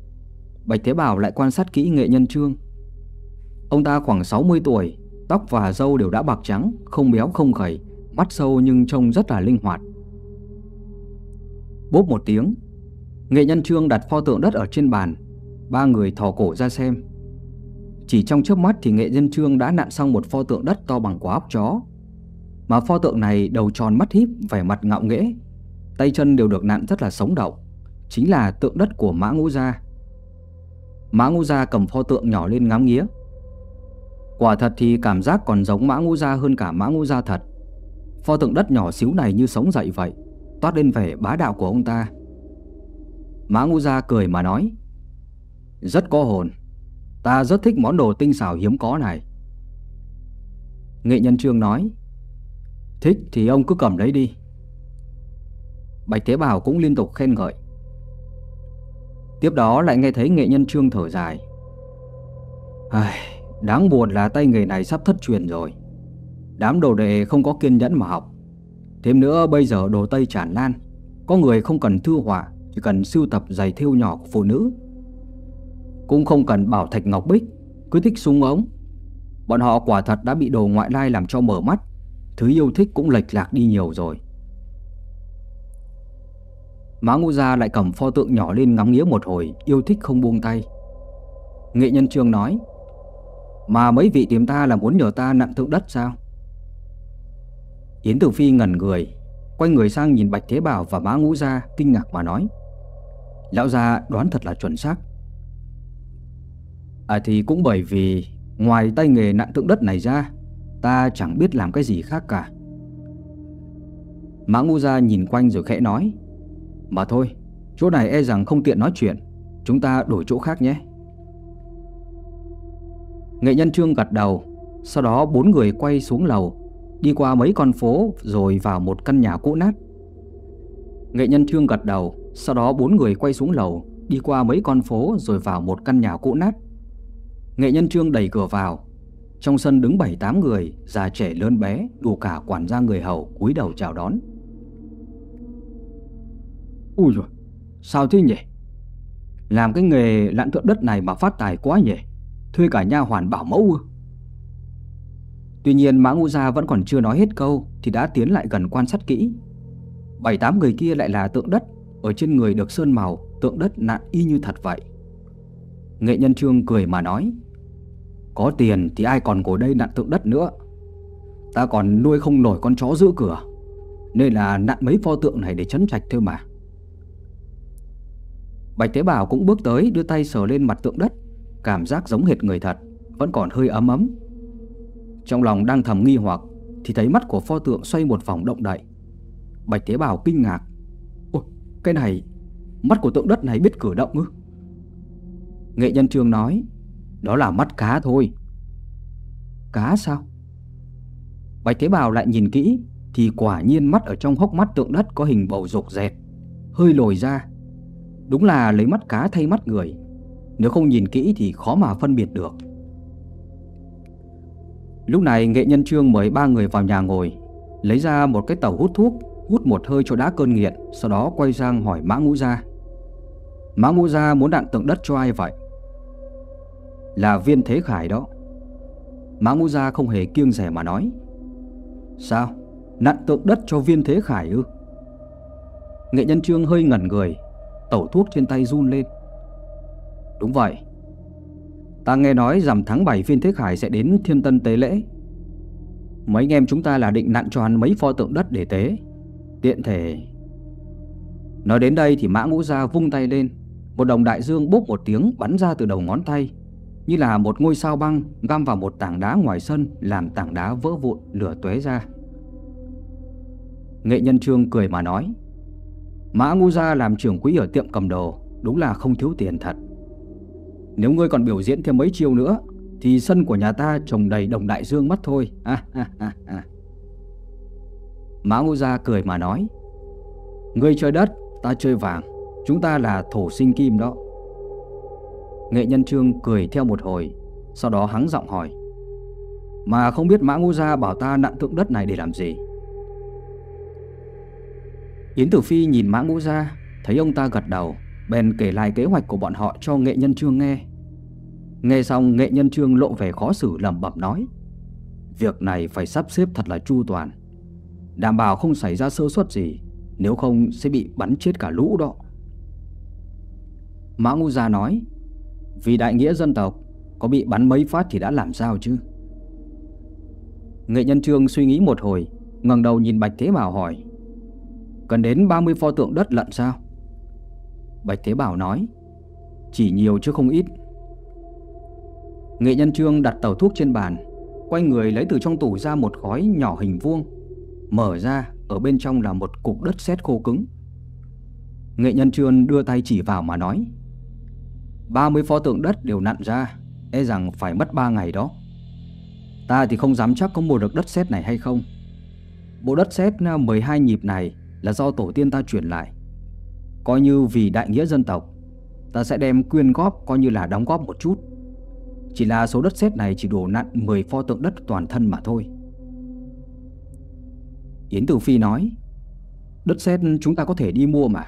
Bạch Thế Bảo lại quan sát kỹ nghệ nhân Trương. Ông ta khoảng 60 tuổi Tóc và râu đều đã bạc trắng, không béo không gầy, mắt sâu nhưng trông rất là linh hoạt. Bốp một tiếng, nghệ nhân Trương đặt pho tượng đất ở trên bàn, ba người thò cổ ra xem. Chỉ trong chớp mắt thì nghệ nhân Trương đã nặn xong một pho tượng đất to bằng quả óc chó. Mà pho tượng này đầu tròn mắt híp, vẻ mặt ngạo nghễ, tay chân đều được nặn rất là sống động, chính là tượng đất của Mã Ngũ Gia. Mã Ngũ Gia cầm pho tượng nhỏ lên ngắm nghía, Quả thật thì cảm giác còn giống mã ngũ gia hơn cả mã ngũ gia thật. Pho tượng đất nhỏ xíu này như sống dậy vậy Toát lên vẻ bá đạo của ông ta. Mã ngũ gia cười mà nói Rất có hồn Ta rất thích món đồ tinh xảo hiếm có này. Nghệ nhân trương nói Thích thì ông cứ cầm lấy đi. Bạch Thế Bảo cũng liên tục khen ngợi. Tiếp đó lại nghe thấy nghệ nhân trương thở dài Ai, đáng buồn là tay nghề này sắp thất truyền rồi. Đám đồ đệ không có kiên nhẫn mà học. Thêm nữa bây giờ đồ Tây tràn lan, có người không cần thư họa, chỉ cần sưu tập giày thêu nhỏ của phụ nữ. Cũng không cần bảo thạch ngọc bích, cứ thích súng ống. Bọn họ quả thật đã bị đồ ngoại lai làm cho mở mắt, thứ yêu thích cũng lệch lạc đi nhiều rồi. Mã Ngũ Gia lại cầm pho tượng nhỏ lên ngắm nghía một hồi, yêu thích không buông tay. Nghệ nhân trương nói, mà mấy vị tìm ta là muốn nhờ ta nặn tượng đất sao? Yến Tử Phi ngẩn người, quay người sang nhìn Bạch Thế Bảo và Mã Ngũ Gia kinh ngạc mà nói. Lão gia đoán thật là chuẩn xác. À thì cũng bởi vì ngoài tay nghề nặn tượng đất này ra, ta chẳng biết làm cái gì khác cả. Mã Ngũ Gia nhìn quanh rồi khẽ nói. Mà thôi, chỗ này e rằng không tiện nói chuyện, chúng ta đổi chỗ khác nhé. Nghệ nhân Trương gật đầu, sau đó bốn người quay xuống lầu, đi qua mấy con phố rồi vào một căn nhà cũ nát. Nghệ nhân Trương gật đầu, sau đó bốn người quay xuống lầu, đi qua mấy con phố rồi vào một căn nhà cũ nát. Nghệ nhân Trương đẩy cửa vào. Trong sân đứng bảy tám người, già trẻ lớn bé, đủ cả quản gia người hầu cúi đầu chào đón. Ui rồi, sao thế nhỉ? Làm cái nghề lặn tượng đất này mà phát tài quá nhỉ? Thuê cả nha hoàn bảo mẫu Tuy nhiên, Mã Ngũ Gia vẫn còn chưa nói hết câu Thì đã tiến lại gần quan sát kỹ. Bảy tám người kia lại là tượng đất, Ở trên người được sơn màu, Tượng đất nạn y như thật vậy. Nghệ nhân trương cười mà nói, Có tiền thì ai còn ngồi đây nặn tượng đất nữa? Ta còn nuôi không nổi con chó giữ cửa, Nên là nặn mấy pho tượng này để chấn trạch thôi mà. Bạch Tế Bảo cũng bước tới, đưa tay sờ lên mặt tượng đất. Cảm giác giống hệt người thật, Vẫn còn hơi ấm ấm. Trong lòng đang thầm nghi hoặc, Thì thấy mắt của pho tượng xoay một vòng động đậy. Bạch Tế bào kinh ngạc. Ôi, cái này, Mắt của tượng đất này biết cử động ư? Nghệ nhân trường nói, Đó là mắt cá thôi. Cá sao? Bạch Tế Bào lại nhìn kỹ, Thì quả nhiên mắt ở trong hốc mắt tượng đất Có hình bầu dục dẹt, Hơi lồi ra. Đúng là lấy mắt cá thay mắt người. Nếu không nhìn kỹ thì khó mà phân biệt được. Lúc này nghệ nhân trương mời ba người vào nhà ngồi, Lấy ra một cái tàu hút thuốc, Hút một hơi cho đã cơn nghiện, Sau đó quay sang hỏi Mã Ngũ Gia. Mã Ngũ Gia muốn đạn tượng đất cho ai vậy? Là viên thế khải đó. Mã Ngũ Gia không hề kiêng rẻ mà nói. Sao? Nặn tượng đất cho viên thế khải ư? Nghệ nhân trương hơi ngẩn người, Tẩu thuốc trên tay run lên. Đúng vậy. Ta nghe nói rằm tháng 7 viên thế khải sẽ đến thiên tân tế lễ. Mấy anh em chúng ta là định nặn cho hắn mấy pho tượng đất để tế. Tiện thể. Nói đến đây thì mã ngũ gia vung tay lên. Một đồng đại dương bốp một tiếng bắn ra từ đầu ngón tay, Như là một ngôi sao băng găm vào một tảng đá ngoài sân, Làm tảng đá vỡ vụn, lửa tuế ra. Nghệ nhân trương cười mà nói, Mã Ngu Gia làm trưởng quỹ ở tiệm cầm đồ, Đúng là không thiếu tiền thật. Nếu ngươi còn biểu diễn thêm mấy chiêu nữa Thì sân của nhà ta trồng đầy đồng đại dương mất thôi. À, à, à, à. Mã Ngô Gia cười mà nói Ngươi chơi đất, ta chơi vàng. Chúng ta là thổ sinh kim đó. Nghệ nhân trương cười theo một hồi Sau đó hắng giọng hỏi Mà không biết Mã Ngô Gia bảo ta nặn tượng đất này để làm gì? Yến Tử Phi nhìn Mã Ngũ Gia, thấy ông ta gật đầu, bèn kể lại kế hoạch của bọn họ cho nghệ nhân trương nghe. Nghe xong, nghệ nhân trương lộ vẻ khó xử lẩm bẩm nói, Việc này phải sắp xếp thật là chu toàn. Đảm bảo không xảy ra sơ suất gì, Nếu không sẽ bị bắn chết cả lũ đó. Mã Ngũ Gia nói, Vì đại nghĩa dân tộc, Có bị bắn mấy phát thì đã làm sao chứ? Nghệ nhân trương suy nghĩ một hồi, ngẩng đầu nhìn Bạch Thế Bảo hỏi, Cần đến 30 pho tượng đất lận sao? Bạch Thế Bảo nói, Chỉ nhiều chứ không ít. Nghệ nhân trương đặt tàu thuốc trên bàn, Quay người lấy từ trong tủ ra một gói nhỏ hình vuông, Mở ra, Ở bên trong là một cục đất sét khô cứng. Nghệ nhân trương đưa tay chỉ vào mà nói 30 pho tượng đất đều nặn ra E rằng phải mất 3 ngày đó. Ta thì không dám chắc có mua được đất sét này hay không. Bộ đất sét à, 12 nhịp này là do tổ tiên ta chuyển lại. Coi như vì đại nghĩa dân tộc, ta sẽ đem quyên góp coi như là đóng góp một chút. Chỉ là số đất sét này chỉ đổ nặn 10 pho tượng đất toàn thân mà thôi. Yến Tử Phi nói Đất sét chúng ta có thể đi mua mà.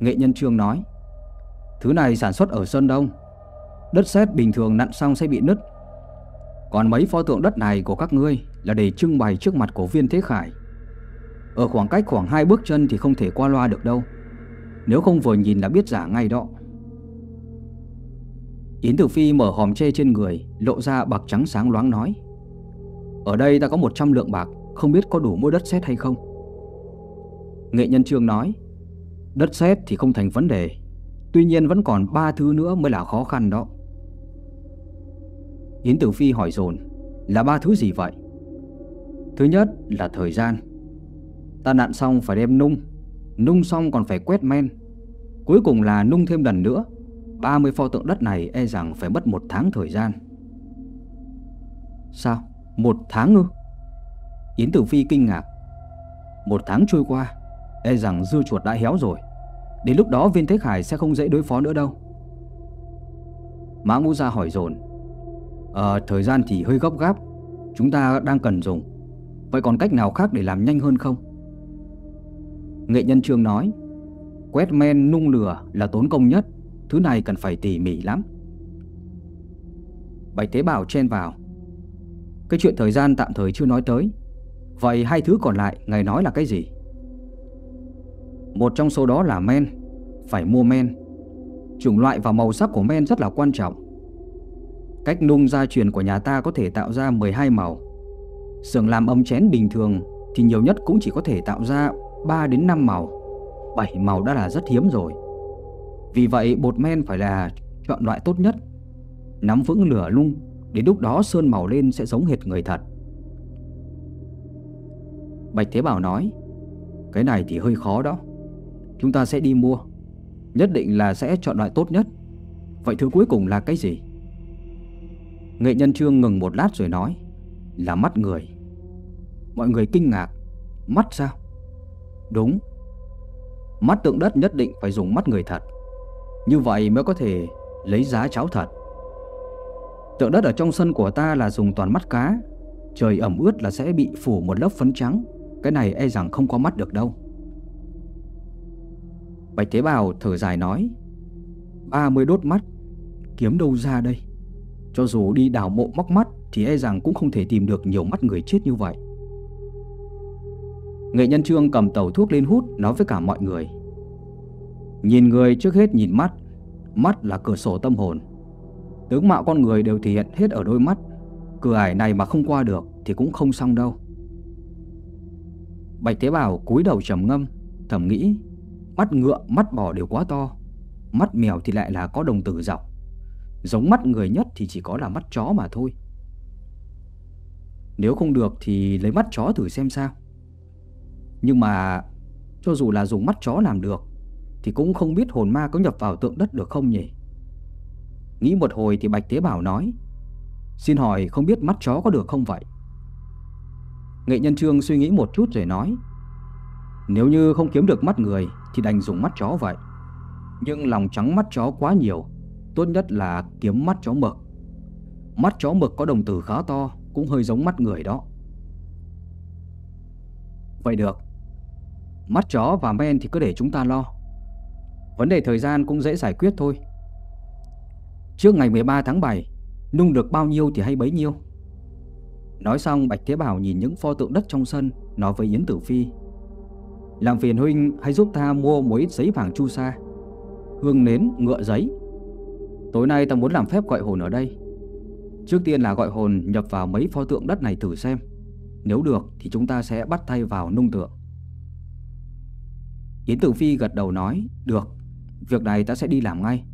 Nghệ nhân trương nói Thứ này sản xuất ở Sơn Đông Đất sét bình thường nặn xong sẽ bị nứt. Còn mấy pho tượng đất này của các ngươi Là để trưng bày trước mặt của viên Thế Khải. Ở khoảng cách khoảng hai bước chân Thì không thể qua loa được đâu. Nếu không vừa nhìn đã biết giả ngay đó. Yến Tử Phi mở hòm chê trên người, Lộ ra bạc trắng sáng loáng nói, Ở đây ta có 100 lượng bạc, Không biết có đủ mua đất sét hay không? Nghệ nhân trương nói, Đất sét thì không thành vấn đề, Tuy nhiên vẫn còn ba thứ nữa mới là khó khăn đó. Yến Tử Phi hỏi dồn, Là ba thứ gì vậy? Thứ nhất là thời gian. Ta nặn xong phải đem nung Nung xong còn phải quét men. Cuối cùng là nung thêm lần nữa. 30 pho tượng đất này e rằng phải mất một tháng thời gian. Sao? Một tháng ư? Yến Tử Phi kinh ngạc. Một tháng trôi qua E rằng dưa chuột đã héo rồi. Đến lúc đó viên Thế Khải sẽ không dễ đối phó nữa đâu. Mã Ngũ Gia hỏi dồn. Ờ thời gian thì hơi gấp gáp. Chúng ta đang cần dùng. Vậy còn cách nào khác để làm nhanh hơn không? Nghệ nhân trương nói. Quét men nung lửa là tốn công nhất, Thứ này cần phải tỉ mỉ lắm. Bạch Tế Bảo chen vào. Cái chuyện thời gian tạm thời chưa nói tới. Vậy hai thứ còn lại ngài nói là cái gì? Một trong số đó là men, Phải mua men. Chủng loại và màu sắc của men rất là quan trọng. Cách nung gia truyền của nhà ta có thể tạo ra 12 màu. Sưởng làm ấm chén bình thường Thì nhiều nhất cũng chỉ có thể tạo ra 3 đến 5 màu. 7 màu đã là rất hiếm rồi. Vì vậy, bột men phải là chọn loại tốt nhất. Nắm vững lửa lung, Đến lúc đó sơn màu lên sẽ giống hệt người thật. Bạch Thế Bảo nói, Cái này thì hơi khó đó. Chúng ta sẽ đi mua. Nhất định là sẽ chọn loại tốt nhất. Vậy thứ cuối cùng là cái gì? Nghệ nhân trương ngừng một lát rồi nói, Là mắt người. Mọi người kinh ngạc, Mắt sao? Đúng Mắt tượng đất nhất định phải dùng mắt người thật. Như vậy mới có thể lấy giá cháo thật. Tượng đất ở trong sân của ta là dùng toàn mắt cá. Trời ẩm ướt là sẽ bị phủ một lớp phấn trắng. Cái này e rằng không có mắt được đâu. Bạch Thế bào thở dài nói 30 đốt mắt, Kiếm đâu ra đây? Cho dù đi đào mộ móc mắt Thì e rằng cũng không thể tìm được nhiều mắt người chết như vậy. Nghệ nhân trương cầm tàu thuốc lên hút Nói với cả mọi người. Nhìn người trước hết nhìn mắt Mắt là cửa sổ tâm hồn. Tướng mạo con người đều thể hiện hết ở đôi mắt. Cửa ải này mà không qua được Thì cũng không xong đâu. Bạch Thế Bảo cúi đầu trầm ngâm Thầm nghĩ Mắt ngựa, mắt bò đều quá to. Mắt mèo thì lại là có đồng tử dọc Giống mắt người nhất thì chỉ có là mắt chó mà thôi. Nếu không được thì lấy mắt chó thử xem sao. Nhưng mà Cho dù là dùng mắt chó làm được Thì cũng không biết hồn ma có nhập vào tượng đất được không nhỉ Nghĩ một hồi thì Bạch Tế Bảo nói Xin hỏi không biết mắt chó có được không vậy Nghệ nhân trương suy nghĩ một chút rồi nói Nếu như không kiếm được mắt người thì đành dùng mắt chó vậy. Nhưng lòng trắng mắt chó quá nhiều, tốt nhất là kiếm mắt chó mực. Mắt chó mực có đồng tử khá to, cũng hơi giống mắt người đó. Vậy được. Mắt chó và men thì cứ để chúng ta lo. Vấn đề thời gian cũng dễ giải quyết thôi. Trước ngày 13 tháng 7, nung được bao nhiêu thì hay bấy nhiêu. Nói xong Bạch Thế Bảo nhìn những pho tượng đất trong sân, nói với Yến Tử Phi làm phiền huynh hãy giúp ta mua một ít giấy vàng chu sa Hương nến, ngựa giấy Tối nay ta muốn làm phép gọi hồn ở đây Trước tiên là gọi hồn nhập vào mấy pho tượng đất này thử xem Nếu được thì chúng ta sẽ bắt tay vào nung tượng Yến Tử Phi gật đầu nói Được, việc này ta sẽ đi làm ngay.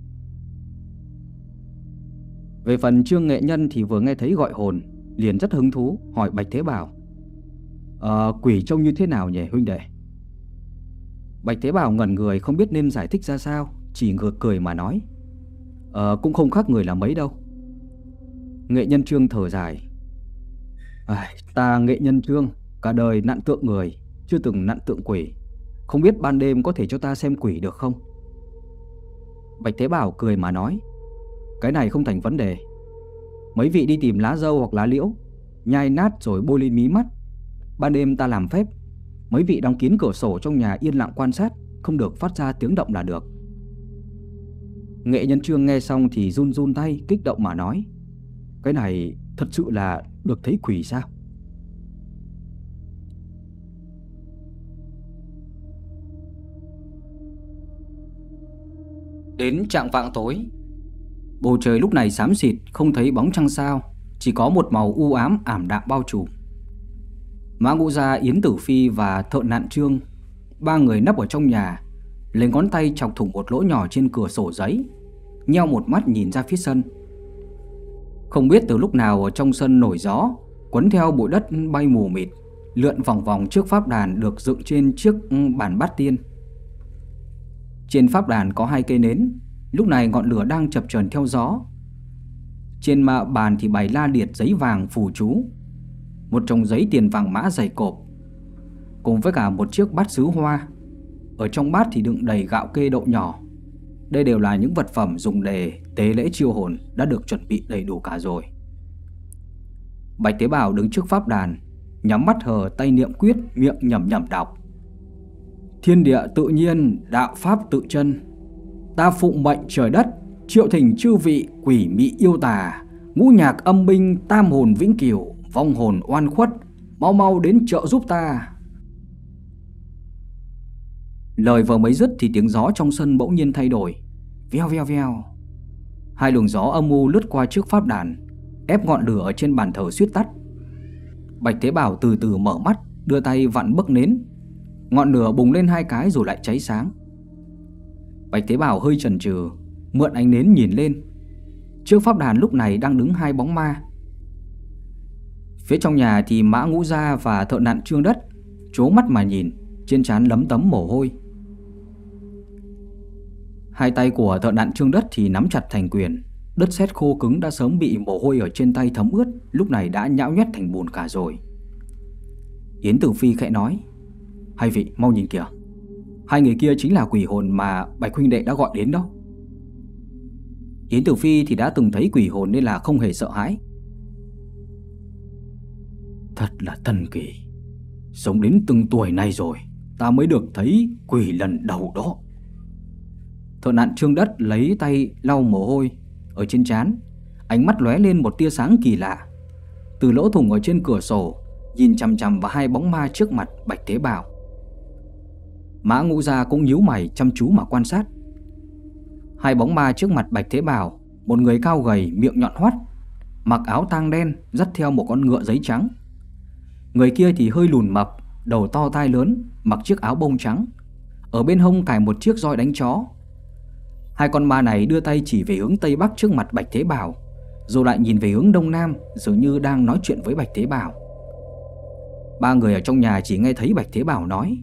Về phần trương nghệ nhân thì vừa nghe thấy gọi hồn Liền rất hứng thú hỏi Bạch Thế Bảo Ờ, quỷ trông như thế nào nhỉ huynh đệ? Bạch Thế Bảo ngẩn người không biết nên giải thích ra sao Chỉ ngược cười mà nói Ờ cũng không khác người là mấy đâu. Nghệ nhân trương thở dài à, Ta nghệ nhân trương Cả đời nặn tượng người Chưa từng nặn tượng quỷ. Không biết ban đêm có thể cho ta xem quỷ được không? Bạch Thế Bảo cười mà nói, Cái này không thành vấn đề. Mấy vị đi tìm lá dâu hoặc lá liễu, Nhai nát rồi bôi lên mí mắt. Ban đêm ta làm phép, Mấy vị đóng kín cửa sổ trong nhà yên lặng quan sát, Không được phát ra tiếng động là được. Nghệ nhân trương nghe xong thì run run tay, Kích động mà nói, Cái này thật sự là được thấy quỷ sao? Đến trạng vạng tối. Bầu trời lúc này xám xịt Không thấy bóng trăng sao Chỉ có một màu u ám ảm đạm bao trùm. Mã Ngũ Gia, Yến Tử Phi và Thợ Nạn Trương Ba người nấp ở trong nhà Lấy ngón tay chọc thủng một lỗ nhỏ trên cửa sổ giấy Nheo một mắt nhìn ra phía sân. Không biết từ lúc nào ở trong sân nổi gió Quấn theo bụi đất bay mù mịt Lượn vòng vòng trước pháp đàn được dựng trên chiếc ừ, bàn bát tiên. Trên pháp đàn có hai cây nến, Lúc này ngọn lửa đang chập chờn theo gió. Trên mạ bàn thì bày la liệt giấy vàng phù chú, Một chồng giấy tiền vàng mã dày cộp, Cùng với cả một chiếc bát sứ hoa. Ở trong bát thì đựng đầy gạo kê đậu nhỏ. Đây đều là những vật phẩm dùng để tế lễ chiêu hồn Đã được chuẩn bị đầy đủ cả rồi. Bạch Tế Bào đứng trước pháp đàn, Nhắm mắt hờ tay niệm quyết, miệng nhầm nhầm đọc. Thiên địa tự nhiên, đạo pháp tự chân. Ta phụng mệnh trời đất, Triệu thỉnh chư vị quỷ mị yêu tà, Ngũ nhạc âm binh, tam hồn vĩnh cửu, Vong hồn oan khuất, Mau mau đến trợ giúp ta. Lời vừa mới dứt thì tiếng gió trong sân bỗng nhiên thay đổi. Veo veo veo. Hai luồng gió âm u lướt qua trước pháp đàn, Ép ngọn lửa ở trên bàn thờ suýt tắt. Bạch Thế Bảo từ từ mở mắt, Đưa tay vặn bấc nến. Ngọn lửa bùng lên hai cái rồi lại cháy sáng. Bạch Thế Bảo hơi chần chừ, Mượn ánh nến nhìn lên. Trước pháp đàn lúc này đang đứng hai bóng ma. Phía trong nhà thì Mã Ngũ Gia và thợ nạn Trương Đất Chố mắt mà nhìn, Trên trán lấm tấm mồ hôi. Hai tay của thợ nạn Trương Đất thì nắm chặt thành quyền, Đất sét khô cứng đã sớm bị mồ hôi ở trên tay thấm ướt, Lúc này đã nhão nhét thành bùn cả rồi. Yến Tử Phi khẽ nói Hai vị, mau nhìn kìa. Hai người kia chính là quỷ hồn mà Bạch huynh đệ đã gọi đến đó. Yến Tử Phi thì đã từng thấy quỷ hồn nên là không hề sợ hãi. Thật là thần kỳ. Sống đến từng tuổi này rồi, Ta mới được thấy quỷ lần đầu đó. Thợ nạn trương đất lấy tay lau mồ hôi Ở trên trán, Ánh mắt lóe lên một tia sáng kỳ lạ. Từ lỗ thủng ở trên cửa sổ, Nhìn chằm chằm vào hai bóng ma trước mặt Bạch Thế Bảo Mã ngũ gia cũng nhíu mày chăm chú mà quan sát. Hai bóng ma trước mặt Bạch Thế Bảo, Một người cao gầy, miệng nhọn hoắt, Mặc áo tang đen, dắt theo một con ngựa giấy trắng. Người kia thì hơi lùn mập, Đầu to tai lớn, Mặc chiếc áo bông trắng. Ở bên hông cài một chiếc roi đánh chó. Hai con ma này đưa tay chỉ về hướng Tây Bắc trước mặt Bạch Thế Bảo, Rồi lại nhìn về hướng Đông Nam, Dường như đang nói chuyện với Bạch Thế Bảo. Ba người ở trong nhà chỉ nghe thấy Bạch Thế Bảo nói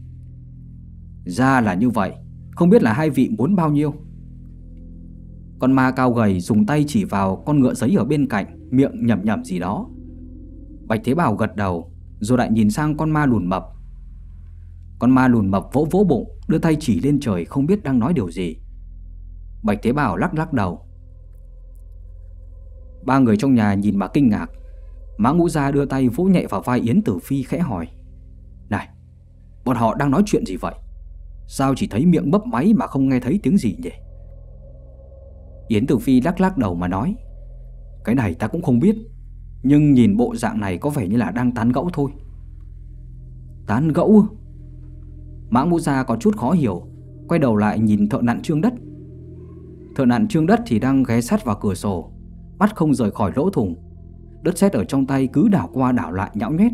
ra là như vậy, Không biết là hai vị muốn bao nhiêu. Con ma cao gầy dùng tay chỉ vào con ngựa giấy ở bên cạnh, Miệng nhầm nhầm gì đó. Bạch Thế Bảo gật đầu, Rồi lại nhìn sang con ma lùn mập. Con ma lùn mập vỗ vỗ bụng, Đưa tay chỉ lên trời không biết đang nói điều gì. Bạch Thế Bảo lắc lắc đầu. Ba người trong nhà nhìn mà kinh ngạc. Mã ngũ gia đưa tay vỗ nhẹ vào vai Yến Tử Phi khẽ hỏi, Này, Bọn họ đang nói chuyện gì vậy? Sao chỉ thấy miệng bấp máy mà không nghe thấy tiếng gì nhỉ? Yến Tử Phi lắc lắc đầu mà nói Cái này ta cũng không biết Nhưng nhìn bộ dạng này có vẻ như là đang tán gẫu thôi. Tán gẫu Mã Ngũ Gia có chút khó hiểu Quay đầu lại nhìn thợ nạn trương đất. Thợ nạn trương đất thì đang ghé sát vào cửa sổ Mắt không rời khỏi lỗ thùng, Đất sét ở trong tay cứ đảo qua đảo lại nhão nhét.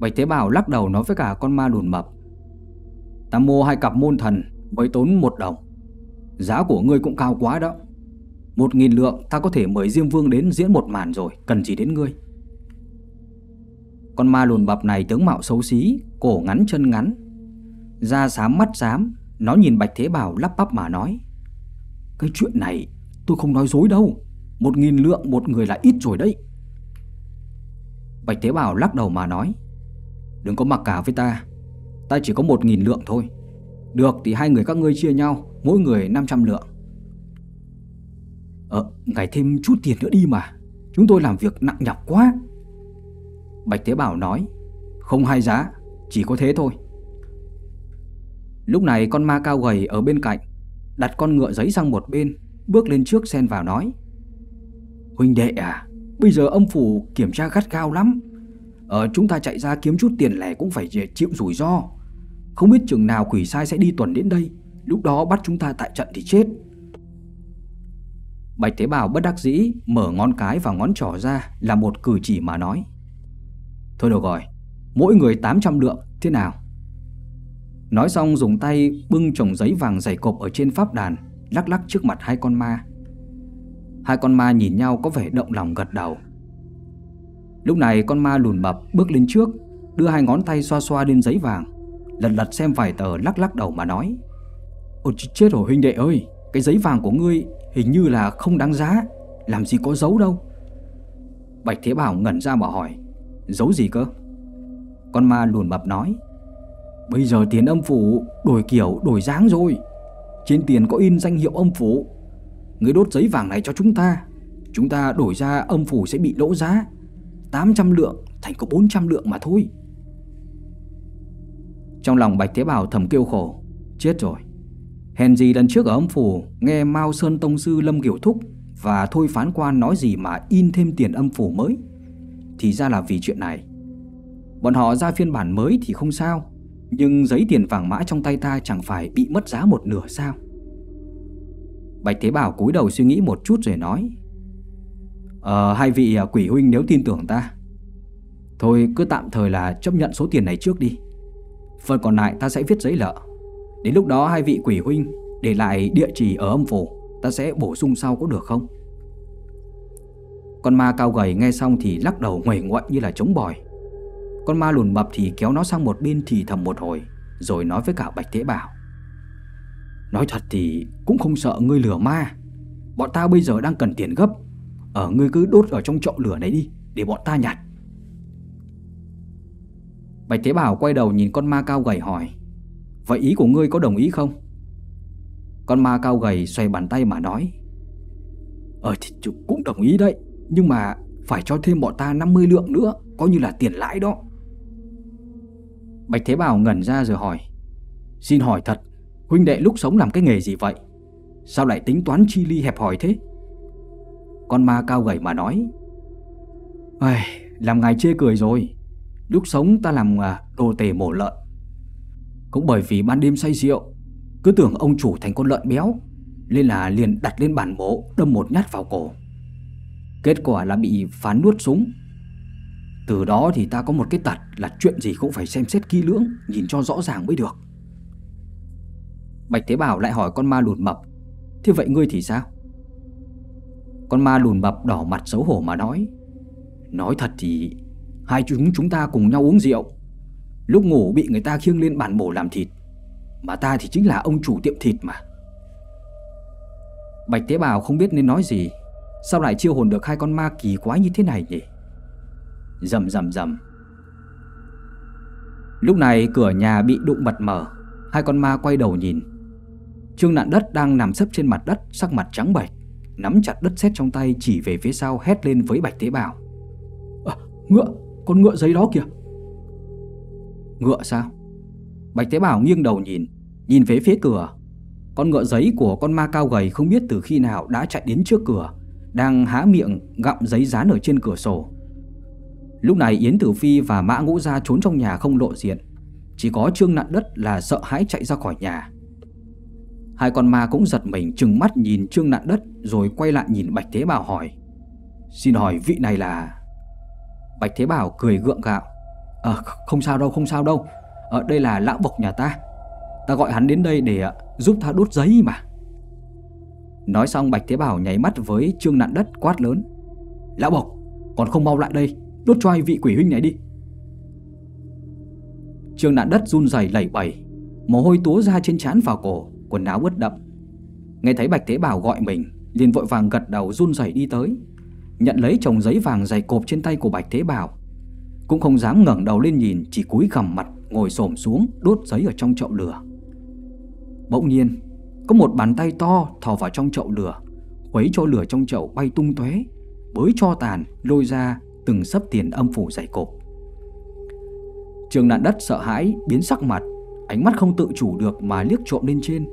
Bạch Thế Bảo lắc đầu nói với cả con ma đùn mập Ta mua hai cặp môn thần Mới tốn một đồng. Giá của ngươi cũng cao quá đó. Một nghìn lượng ta có thể mời Diêm Vương đến diễn một màn rồi, Cần gì đến ngươi. Con ma lùn bập này tướng mạo xấu xí, Cổ ngắn chân ngắn, Da xám mắt xám. Nó nhìn Bạch Thế Bảo lắp bắp mà nói, Cái chuyện này tôi không nói dối đâu. Một nghìn lượng một người là ít rồi đấy. Bạch Thế Bảo lắc đầu mà nói Đừng có mặc cả với ta. Ta chỉ có một nghìn lượng thôi. Được thì hai người các ngươi chia nhau Mỗi người 500 lượng. Ờ, ngày thêm chút tiền nữa đi mà. Chúng tôi làm việc nặng nhọc quá. Bạch Thế Bảo nói Không hay giá, chỉ có thế thôi. Lúc này con ma cao gầy ở bên cạnh Đặt con ngựa giấy sang một bên Bước lên trước xen vào nói Huynh đệ à Bây giờ âm phủ kiểm tra gắt gao lắm. Ờ chúng ta chạy ra kiếm chút tiền lẻ Cũng phải chịu rủi ro. Không biết chừng nào quỷ sai sẽ đi tuần đến đây. Lúc đó bắt chúng ta tại trận thì chết. Bạch Thế Bảo bất đắc dĩ Mở ngón cái và ngón trỏ ra Là một cử chỉ mà nói. Thôi được rồi, Mỗi người 800 lượng, Thế nào? Nói xong dùng tay bưng chồng giấy vàng dày cộp ở trên pháp đàn, Lắc lắc trước mặt hai con ma. Hai con ma nhìn nhau có vẻ động lòng gật đầu. Lúc này con ma lùn bập bước lên trước, Đưa hai ngón tay xoa xoa lên giấy vàng, Lật lật xem vài tờ lắc lắc đầu mà nói, Ôi chết rồi huynh đệ ơi, Cái giấy vàng của ngươi hình như là không đáng giá, Làm gì có dấu đâu. Bạch Thế Bảo ngẩn ra mà hỏi, Dấu gì cơ? Con ma lùn bập nói, Bây giờ tiền âm phủ đổi kiểu, đổi dáng rồi. Trên tiền có in danh hiệu âm phủ. Người đốt giấy vàng này cho chúng ta Chúng ta đổi ra âm phủ sẽ bị lỗ giá. 800 lượng thành có 400 lượng mà thôi. Trong lòng Bạch Thế Bảo thầm kêu khổ, Chết rồi. Hèn gì lần trước ở âm phủ Nghe Mao Sơn Tông Sư Lâm Kiểu Thúc Và Thôi Phán Quan nói gì mà in thêm tiền âm phủ mới? Thì ra là vì chuyện này. Bọn họ ra phiên bản mới thì không sao, Nhưng giấy tiền vàng mã trong tay ta chẳng phải bị mất giá một nửa sao? Bạch Thế Bảo cúi đầu suy nghĩ một chút rồi nói Ờ hai vị ờ, quỷ huynh nếu tin tưởng ta. Thôi, cứ tạm thời là chấp nhận số tiền này trước đi. Phần còn lại ta sẽ viết giấy lợ Đến lúc đó hai vị quỷ huynh Để lại địa chỉ ở âm phủ, Ta sẽ bổ sung sau có được không? Con ma cao gầy nghe xong thì lắc đầu nguẩy ngoại như là trống bòi. Con ma lùn bập thì kéo nó sang một bên thì thầm một hồi, Rồi nói với cả Bạch Thế Bảo. Nói thật thì cũng không sợ ngươi lừa ma. Bọn ta bây giờ đang cần tiền gấp. Ở ngươi cứ đốt ở trong chậu lửa này đi, Để bọn ta nhặt. Bạch Thế Bảo quay đầu nhìn con ma cao gầy hỏi, Vậy ý của ngươi có đồng ý không? Con ma cao gầy xoay bàn tay mà nói Ờ thì chủ cũng đồng ý đấy, Nhưng mà phải cho thêm bọn ta 50 lượng nữa, Coi như là tiền lãi đó. Bạch Thế Bảo ngẩn ra rồi hỏi, Xin hỏi thật, Huynh đệ lúc sống làm cái nghề gì vậy? Sao lại tính toán chi ly hẹp hòi thế? Con ma cao gầy mà nói. Ây, Làm ngài chê cười rồi. Lúc sống ta làm à, đồ tề mổ lợn. Cũng bởi vì ban đêm say rượu Cứ tưởng ông chủ thành con lợn béo Nên là liền đặt lên bàn mổ Đâm một nhát vào cổ. Kết quả là bị phán nuốt súng. Từ đó thì ta có một cái tật Là chuyện gì cũng phải xem xét kỹ lưỡng Nhìn cho rõ ràng mới được. Bạch Thế Bảo lại hỏi con ma lùn mập Thế vậy ngươi thì sao? Con ma lùn bập đỏ mặt xấu hổ mà nói Nói thật thì Hai chúng chúng ta cùng nhau uống rượu. Lúc ngủ bị người ta khiêng lên bàn mổ làm thịt, Mà ta thì chính là ông chủ tiệm thịt mà. Bạch Tế Bào không biết nên nói gì, Sao lại chiêu hồn được hai con ma kỳ quái như thế này nhỉ? Rầm rầm rầm. Lúc này cửa nhà bị đụng bật mở, Hai con ma quay đầu nhìn. Trương nạn đất đang nằm sấp trên mặt đất, Sắc mặt trắng bệch. Nắm chặt đất sét trong tay chỉ về phía sau hét lên với Bạch Tế Bào. À, Ngựa, con ngựa giấy đó kìa. Ngựa sao? Bạch Tế Bảo nghiêng đầu nhìn Nhìn về phía cửa. Con ngựa giấy của con ma cao gầy không biết từ khi nào đã chạy đến trước cửa Đang há miệng gặm giấy dán ở trên cửa sổ. Lúc này Yến Tử Phi và Mã Ngũ Gia trốn trong nhà không lộ diện. Chỉ có Trương Nạn Đất là sợ hãi chạy ra khỏi nhà. Hai con ma cũng giật mình trừng mắt nhìn Trương Nạn Đất Rồi quay lại nhìn Bạch Thế Bảo hỏi, Xin hỏi vị này là? Bạch Thế Bảo cười gượng gạo Ờ không sao đâu, không sao đâu. Ở đây là lão bộc nhà ta. Ta gọi hắn đến đây để ờ, giúp ta đốt giấy mà. Nói xong Bạch Thế Bảo nháy mắt với Trương Nạn Đất quát lớn, Lão bộc, còn không mau lại đây, Đốt cho hai vị quỷ huynh này đi. Trương Nạn Đất run rẩy lẩy bẩy, Mồ hôi túa ra trên trán vào cổ. Quần áo ướt đậm Nghe thấy Bạch Thế Bảo gọi mình liền vội vàng gật đầu run rẩy đi tới Nhận lấy chồng giấy vàng dày cộp trên tay của Bạch Thế Bảo Cũng không dám ngẩng đầu lên nhìn Chỉ cúi gằm mặt ngồi xổm xuống Đốt giấy ở trong chậu lửa Bỗng nhiên Có một bàn tay to thò vào trong chậu lửa khuấy cho lửa trong chậu bay tung tóe, bới cho tàn lôi ra từng sấp tiền âm phủ dày cộp. Trường nạn đất sợ hãi biến sắc mặt, ánh mắt không tự chủ được mà liếc trộm lên trên.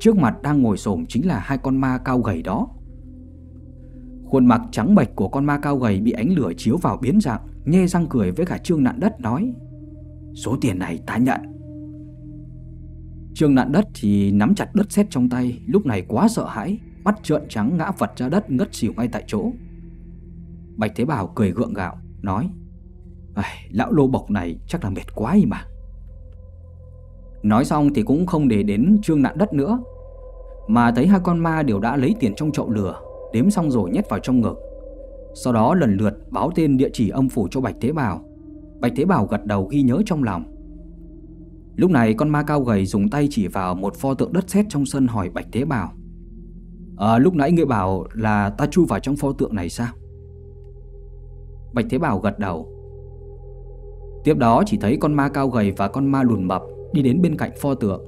Trước mặt đang ngồi xổm chính là hai con ma cao gầy đó. Khuôn mặt trắng bệch của con ma cao gầy bị ánh lửa chiếu vào biến dạng, nhe răng cười với cả Trương Nạn Đất nói: "Số tiền này ta nhận." Trương Nạn Đất thì nắm chặt đất sét trong tay, lúc này quá sợ hãi, mắt trợn trắng ngã vật ra đất ngất xỉu ngay tại chỗ. Bạch Thế Bảo cười gượng gạo, nói: "Lão lô bộc này chắc là mệt quá mà." Nói xong thì cũng không để đến Trương Nạn Đất nữa, mà thấy hai con ma đều đã lấy tiền trong chậu lửa đếm xong rồi nhét vào trong ngực. Sau đó lần lượt báo tên địa chỉ âm phủ cho Bạch Thế Bảo. Bạch Thế Bảo gật đầu ghi nhớ trong lòng. Lúc này con ma cao gầy dùng tay chỉ vào một pho tượng đất sét trong sân hỏi Bạch Thế Bảo. À, ờ, lúc nãy ngươi bảo là ta chui vào trong pho tượng này sao? Bạch Thế Bảo gật đầu. Tiếp đó chỉ thấy con ma cao gầy và con ma lùn mập đi đến bên cạnh pho tượng,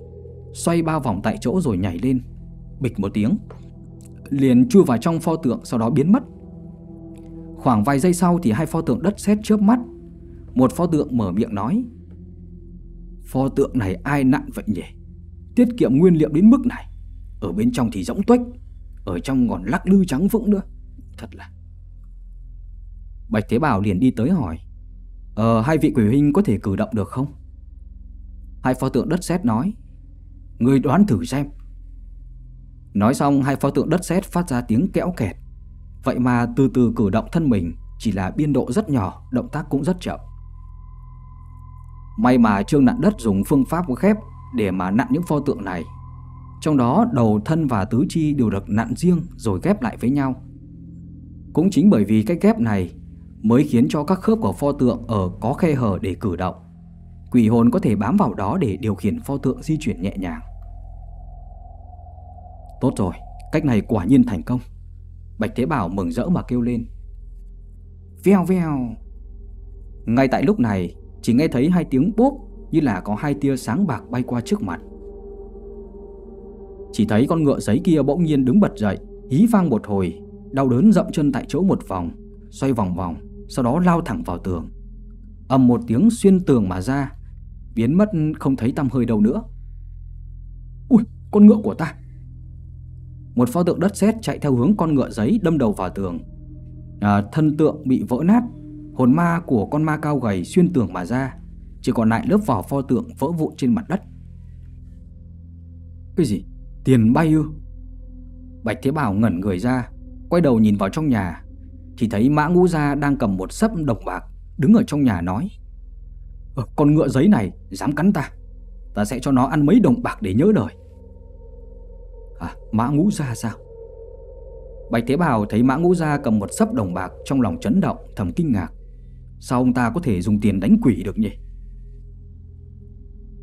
xoay ba vòng tại chỗ rồi nhảy lên. Bịch một tiếng, liền chui vào trong pho tượng sau đó biến mất. Khoảng vài giây sau thì hai pho tượng đất sét chớp mắt. Một pho tượng mở miệng nói: "Pho tượng này ai nặn vậy nhỉ? Tiết kiệm nguyên liệu đến mức này. Ở bên trong thì rỗng tuếch, ở trong còn lắc lư trắng vững nữa. Thật là." Bạch Thế Bảo liền đi tới hỏi: "Ờ hai vị quỷ huynh có thể cử động được không?" Hai pho tượng đất sét nói: người đoán thử xem." Nói xong hai pho tượng đất sét phát ra tiếng kẽo kẹt. Vậy mà từ từ cử động thân mình chỉ là biên độ rất nhỏ, động tác cũng rất chậm. May mà Trương Nặn Đất dùng phương pháp ghép để mà nặn những pho tượng này. Trong đó đầu thân và tứ chi đều được nặn riêng rồi ghép lại với nhau. Cũng chính bởi vì cách ghép này mới khiến cho các khớp của pho tượng ở có khe hở để cử động. Quỷ hồn có thể bám vào đó để điều khiển pho tượng di chuyển nhẹ nhàng. Tốt rồi, cách này quả nhiên thành công. Bạch Thế Bảo mừng rỡ mà kêu lên. Vèo vèo. Ngay tại lúc này, chỉ nghe thấy hai tiếng bốp như là có hai tia sáng bạc bay qua trước mặt. Chỉ thấy con ngựa giấy kia bỗng nhiên đứng bật dậy, hí vang một hồi, đau đớn dậm chân tại chỗ một vòng, xoay vòng vòng, sau đó lao thẳng vào tường. ầm một tiếng xuyên tường mà ra, biến mất không thấy tăm hơi đâu nữa. Ui, con ngựa của ta! Một pho tượng đất sét chạy theo hướng con ngựa giấy đâm đầu vào tường. À, thân tượng bị vỡ nát, hồn ma của con ma cao gầy xuyên tường mà ra, chỉ còn lại lớp vỏ pho tượng vỡ vụn trên mặt đất. Cái gì? Tiền bay ư? Bạch Thế Bảo ngẩn người ra, quay đầu nhìn vào trong nhà, thì thấy Mã Ngũ Gia đang cầm một sấp đồng bạc, đứng ở trong nhà nói: Ờ, "Con ngựa giấy này dám cắn ta, ta sẽ cho nó ăn mấy đồng bạc để nhớ đời." À, Mã Ngũ Gia sao? Bạch Thế Bảo thấy Mã Ngũ Gia cầm một sấp đồng bạc trong lòng chấn động, thầm kinh ngạc. Sao ông ta có thể dùng tiền đánh quỷ được nhỉ?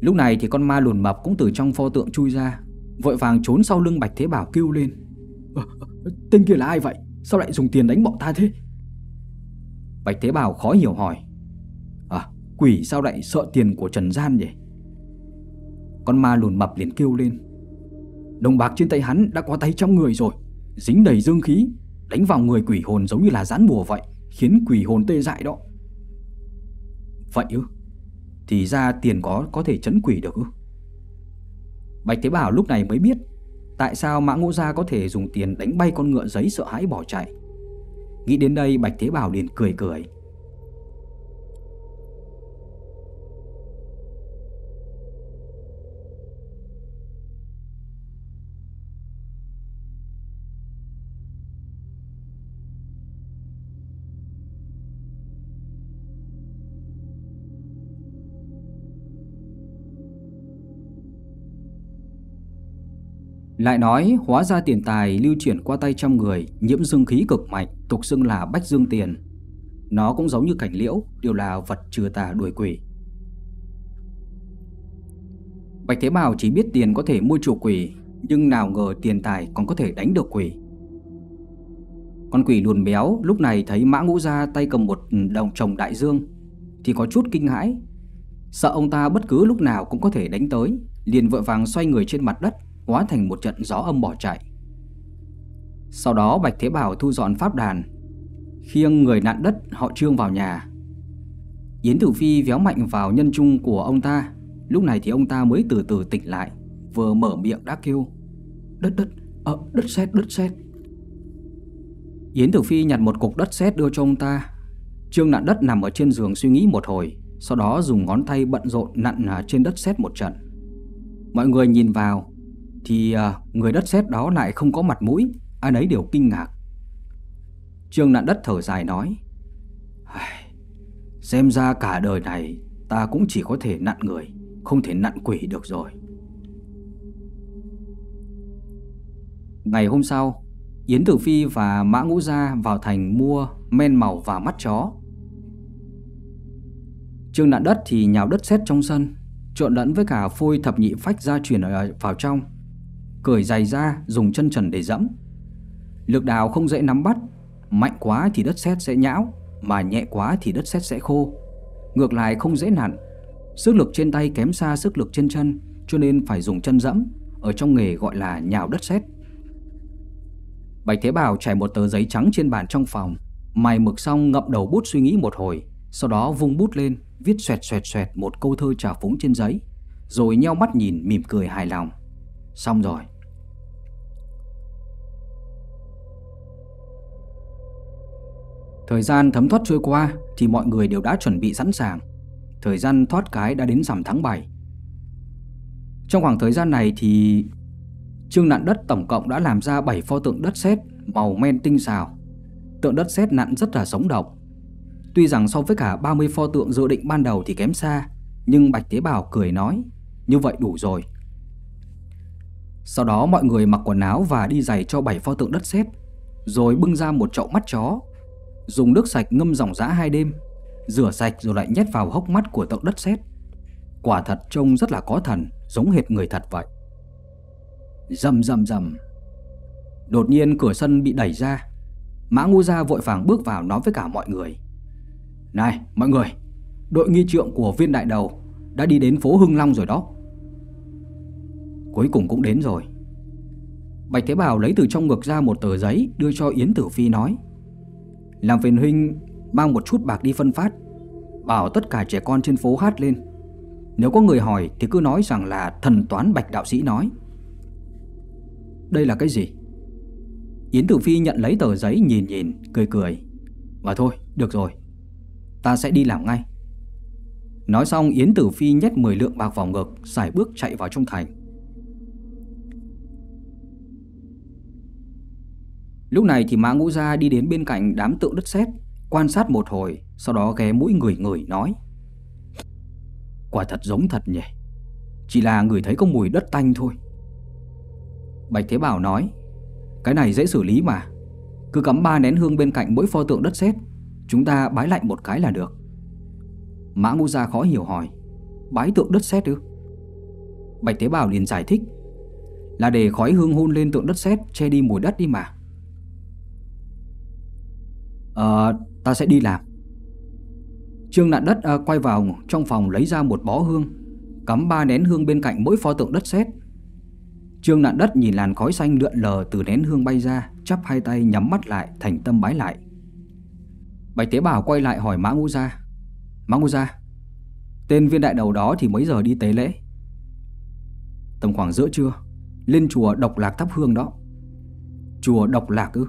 Lúc này thì con ma lùn mập cũng từ trong pho tượng chui ra, vội vàng trốn sau lưng Bạch Thế Bảo kêu lên. À, tên kia là ai vậy? Sao lại dùng tiền đánh bọn ta thế? Bạch Thế Bảo khó hiểu hỏi. Quỷ sao lại sợ tiền của Trần Gian nhỉ? Con ma lùn mập liền kêu lên. Đồng bạc trên tay hắn đã có tay trong người rồi, Dính đầy dương khí, Đánh vào người quỷ hồn giống như là rán bùa vậy, Khiến quỷ hồn tê dại đó. Vậy ư? Thì ra tiền có có thể chấn quỷ được ư? Bạch Thế Bảo lúc này mới biết Tại sao Mã Ngũ Gia có thể dùng tiền đánh bay con ngựa giấy sợ hãi bỏ chạy. Nghĩ đến đây, Bạch Thế Bảo liền cười cười. Lại nói hóa ra tiền tài lưu chuyển qua tay trong người nhiễm dương khí cực mạnh, tục xưng là bách dương tiền. Nó cũng giống như cảnh liễu, đều là vật trừ tà đuổi quỷ. Bạch Thế Bảo chỉ biết tiền có thể mua chủ quỷ, nhưng nào ngờ tiền tài còn có thể đánh được quỷ. Con quỷ luồn béo lúc này thấy mã ngũ ra tay cầm một đồng trồng đại dương thì có chút kinh hãi. Sợ ông ta bất cứ lúc nào cũng có thể đánh tới, liền vội vàng xoay người trên mặt đất hóa thành một trận gió âm bỏ chạy. Sau đó Bạch Thế Bảo thu dọn pháp đàn. Khiêng người nạn đất họ trương vào nhà. Yến Tử Phi véo mạnh vào nhân trung của ông ta. Lúc này thì ông ta mới từ từ tỉnh lại Vừa mở miệng đã kêu Đất đất, ờ, đất sét, đất sét. Yến Tử Phi nhặt một cục đất sét đưa cho ông ta. Trương nạn đất nằm ở trên giường suy nghĩ một hồi Sau đó dùng ngón tay bận rộn nặn à, trên đất sét một trận. Mọi người nhìn vào thì à, người đất sét đó lại không có mặt mũi, Ai nấy đều kinh ngạc. Trương nạn đất thở dài nói Xem ra cả đời này Ta cũng chỉ có thể nặn người, Không thể nặn quỷ được rồi. Ngày hôm sau, Yến Tử Phi và Mã Ngũ Gia vào thành mua men màu và mắt chó. Trương nạn đất thì nhào đất sét trong sân, Trộn lẫn với cả phôi thập nhị phách gia truyền ở, vào trong. Cởi giày ra dùng chân trần để dẫm. Lực đào không dễ nắm bắt, Mạnh quá thì đất sét sẽ nhão, Mà nhẹ quá thì đất sét sẽ khô. Ngược lại không dễ nặn Sức lực trên tay kém xa sức lực trên chân, Cho nên phải dùng chân dẫm, Ở trong nghề gọi là nhào đất sét. Bạch Thế Bảo trải một tờ giấy trắng trên bàn trong phòng Mày mực xong ngậm đầu bút suy nghĩ một hồi, Sau đó vung bút lên, Viết xoẹt xoẹt xoẹt một câu thơ trà phúng trên giấy, Rồi nheo mắt nhìn mỉm cười hài lòng. Xong rồi. Thời gian thấm thoát trôi qua thì mọi người đều đã chuẩn bị sẵn sàng. Thời gian thoát cái đã đến rằm tháng 7. Trong khoảng thời gian này thì Trương nặn đất tổng cộng đã làm ra 7 pho tượng đất sét màu men tinh xào. Tượng đất sét nặn rất là sống động. Tuy rằng so với cả 30 pho tượng dự định ban đầu thì kém xa, nhưng Bạch Tế Bảo cười nói, như vậy đủ rồi. Sau đó mọi người mặc quần áo và đi giày cho 7 pho tượng đất sét, rồi bưng ra một chậu mắt chó dùng nước sạch ngâm dòng dã hai đêm, rửa sạch rồi lại nhét vào hốc mắt của tượng đất sét. Quả thật trông rất là có thần, giống hệt người thật vậy. Rầm rầm rầm. Đột nhiên cửa sân bị đẩy ra. Mã Ngô Gia vội vàng bước vào nói với cả mọi người. Này, mọi người, đội nghi trượng của viên đại đầu đã đi đến phố Hưng Long rồi đó. Cuối cùng cũng đến rồi. Bạch Thế Bảo lấy từ trong ngực ra một tờ giấy đưa cho Yến Tử Phi nói. Làm phiền huynh mang một chút bạc đi phân phát Bảo tất cả trẻ con trên phố hát lên. Nếu có người hỏi thì cứ nói rằng là thần toán bạch đạo sĩ nói. Đây là cái gì? Yến Tử Phi nhận lấy tờ giấy nhìn nhìn, cười cười. Và thôi, được rồi. Ta sẽ đi làm ngay. Nói xong Yến Tử Phi nhét 10 lượng bạc vào ngực Xài bước chạy vào trong thành. Lúc này thì Mã Ngũ Gia đi đến bên cạnh đám tượng đất sét, quan sát một hồi, sau đó ghé mũi người người nói: "Quả thật giống thật nhỉ. Chỉ là người thấy có mùi đất tanh thôi." Bạch Thế Bảo nói: "Cái này dễ xử lý mà. Cứ cắm ba nén hương bên cạnh mỗi pho tượng đất sét, chúng ta bái lạnh một cái là được." Mã Ngũ Gia khó hiểu hỏi: "Bái tượng đất sét ư?" Bạch Thế Bảo liền giải thích: "Là để khói hương hôn lên tượng đất sét che đi mùi đất đi mà." Ờ, ta sẽ đi làm. Trương nạn đất à, quay vào trong phòng lấy ra một bó hương Cắm ba nén hương bên cạnh mỗi pho tượng đất sét. Trương nạn đất nhìn làn khói xanh lượn lờ từ nén hương bay ra Chắp hai tay nhắm mắt lại thành tâm bái lại. Bạch tế bào quay lại hỏi Mã Ngũ Gia. Mã Ngũ Gia Tên viên đại đầu đó thì mấy giờ đi tế lễ? Tầm khoảng giữa trưa Lên chùa độc lạc thắp hương đó. Chùa độc lạc ư?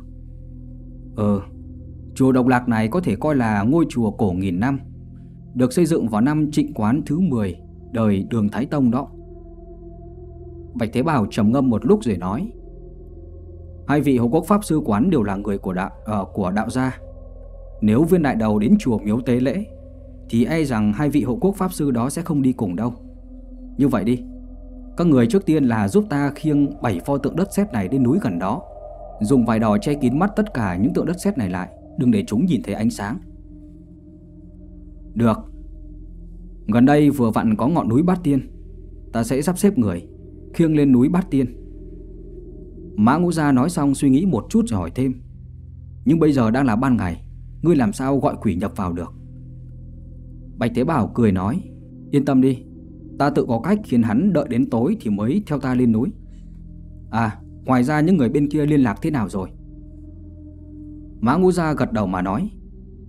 Ờ Chùa Độc Lạc này có thể coi là ngôi chùa cổ nghìn năm, được xây dựng vào năm Trịnh Quán thứ 10, đời Đường Thái Tông đó. Bạch Thế Bảo trầm ngâm một lúc rồi nói: Hai vị hộ quốc pháp sư quán đều là người của đạo uh, của đạo gia. Nếu viên đại đầu đến chùa miếu tế lễ thì e rằng hai vị hộ quốc pháp sư đó sẽ không đi cùng đâu. Như vậy đi, các người trước tiên là giúp ta khiêng bảy pho tượng đất sét này đến núi gần đó, dùng vải đỏ che kín mắt tất cả những tượng đất sét này lại. Đừng để chúng nhìn thấy ánh sáng. Được. Gần đây vừa vặn có ngọn núi Bát Tiên. Ta sẽ sắp xếp người, Khiêng lên núi Bát Tiên. Mã Ngũ Gia nói xong suy nghĩ một chút rồi hỏi thêm. Nhưng bây giờ đang là ban ngày, Ngươi làm sao gọi quỷ nhập vào được? Bạch Tế Bảo cười nói, Yên tâm đi, Ta tự có cách khiến hắn đợi đến tối Thì mới theo ta lên núi. À ngoài ra những người bên kia liên lạc thế nào rồi? Mã Ngũ Gia gật đầu mà nói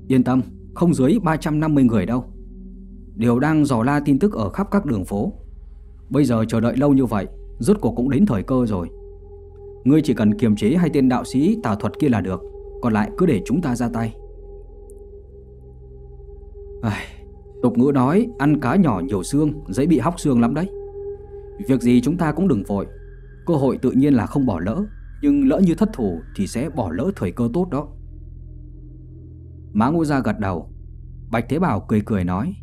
Yên tâm, không dưới 350 người đâu. Đều đang dò la tin tức ở khắp các đường phố. Bây giờ chờ đợi lâu như vậy Rốt cuộc cũng đến thời cơ rồi. Ngươi chỉ cần kiềm chế hai tên đạo sĩ tà thuật kia là được Còn lại cứ để chúng ta ra tay. Ai, Tục ngữ nói ăn cá nhỏ nhiều xương Dễ bị hóc xương lắm đấy. Việc gì chúng ta cũng đừng vội. Cơ hội tự nhiên là không bỏ lỡ Nhưng lỡ như thất thủ thì sẽ bỏ lỡ thời cơ tốt đó. Mã Ngũ Gia gật đầu. Bạch Thế Bảo cười cười nói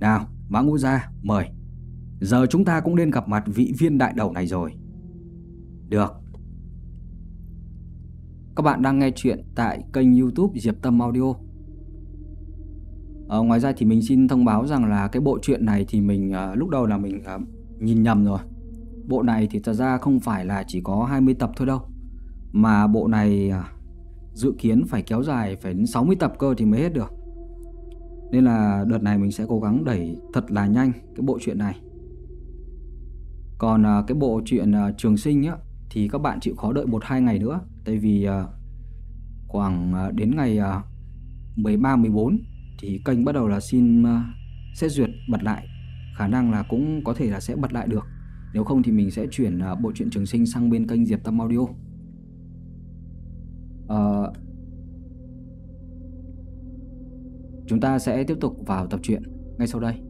Nào Mã Ngũ Gia mời. Giờ chúng ta cũng nên gặp mặt vị viên đại đầu này rồi. Được. Các bạn đang nghe chuyện tại kênh youtube Diệp Tâm Audio. Ờ, Ngoài ra thì mình xin thông báo rằng là cái bộ truyện này thì mình uh, lúc đầu là mình uh, nhìn nhầm rồi. Bộ này thì thật ra không phải là chỉ có 20 tập thôi đâu. Mà bộ này uh, dự kiến phải kéo dài phải đến 60 tập cơ thì mới hết được. Nên là đợt này mình sẽ cố gắng đẩy thật là nhanh cái bộ truyện này. Còn à, cái bộ truyện à, trường sinh á, thì các bạn chịu khó đợi 1-2 ngày nữa. Tại vì à, khoảng đến ngày 13-14 thì kênh bắt đầu là xin xét duyệt bật lại. Khả năng là cũng có thể là sẽ bật lại được. Nếu không thì mình sẽ chuyển bộ truyện trường sinh sang bên kênh Diệp Tâm Audio à, Chúng ta sẽ tiếp tục vào tập truyện ngay sau đây.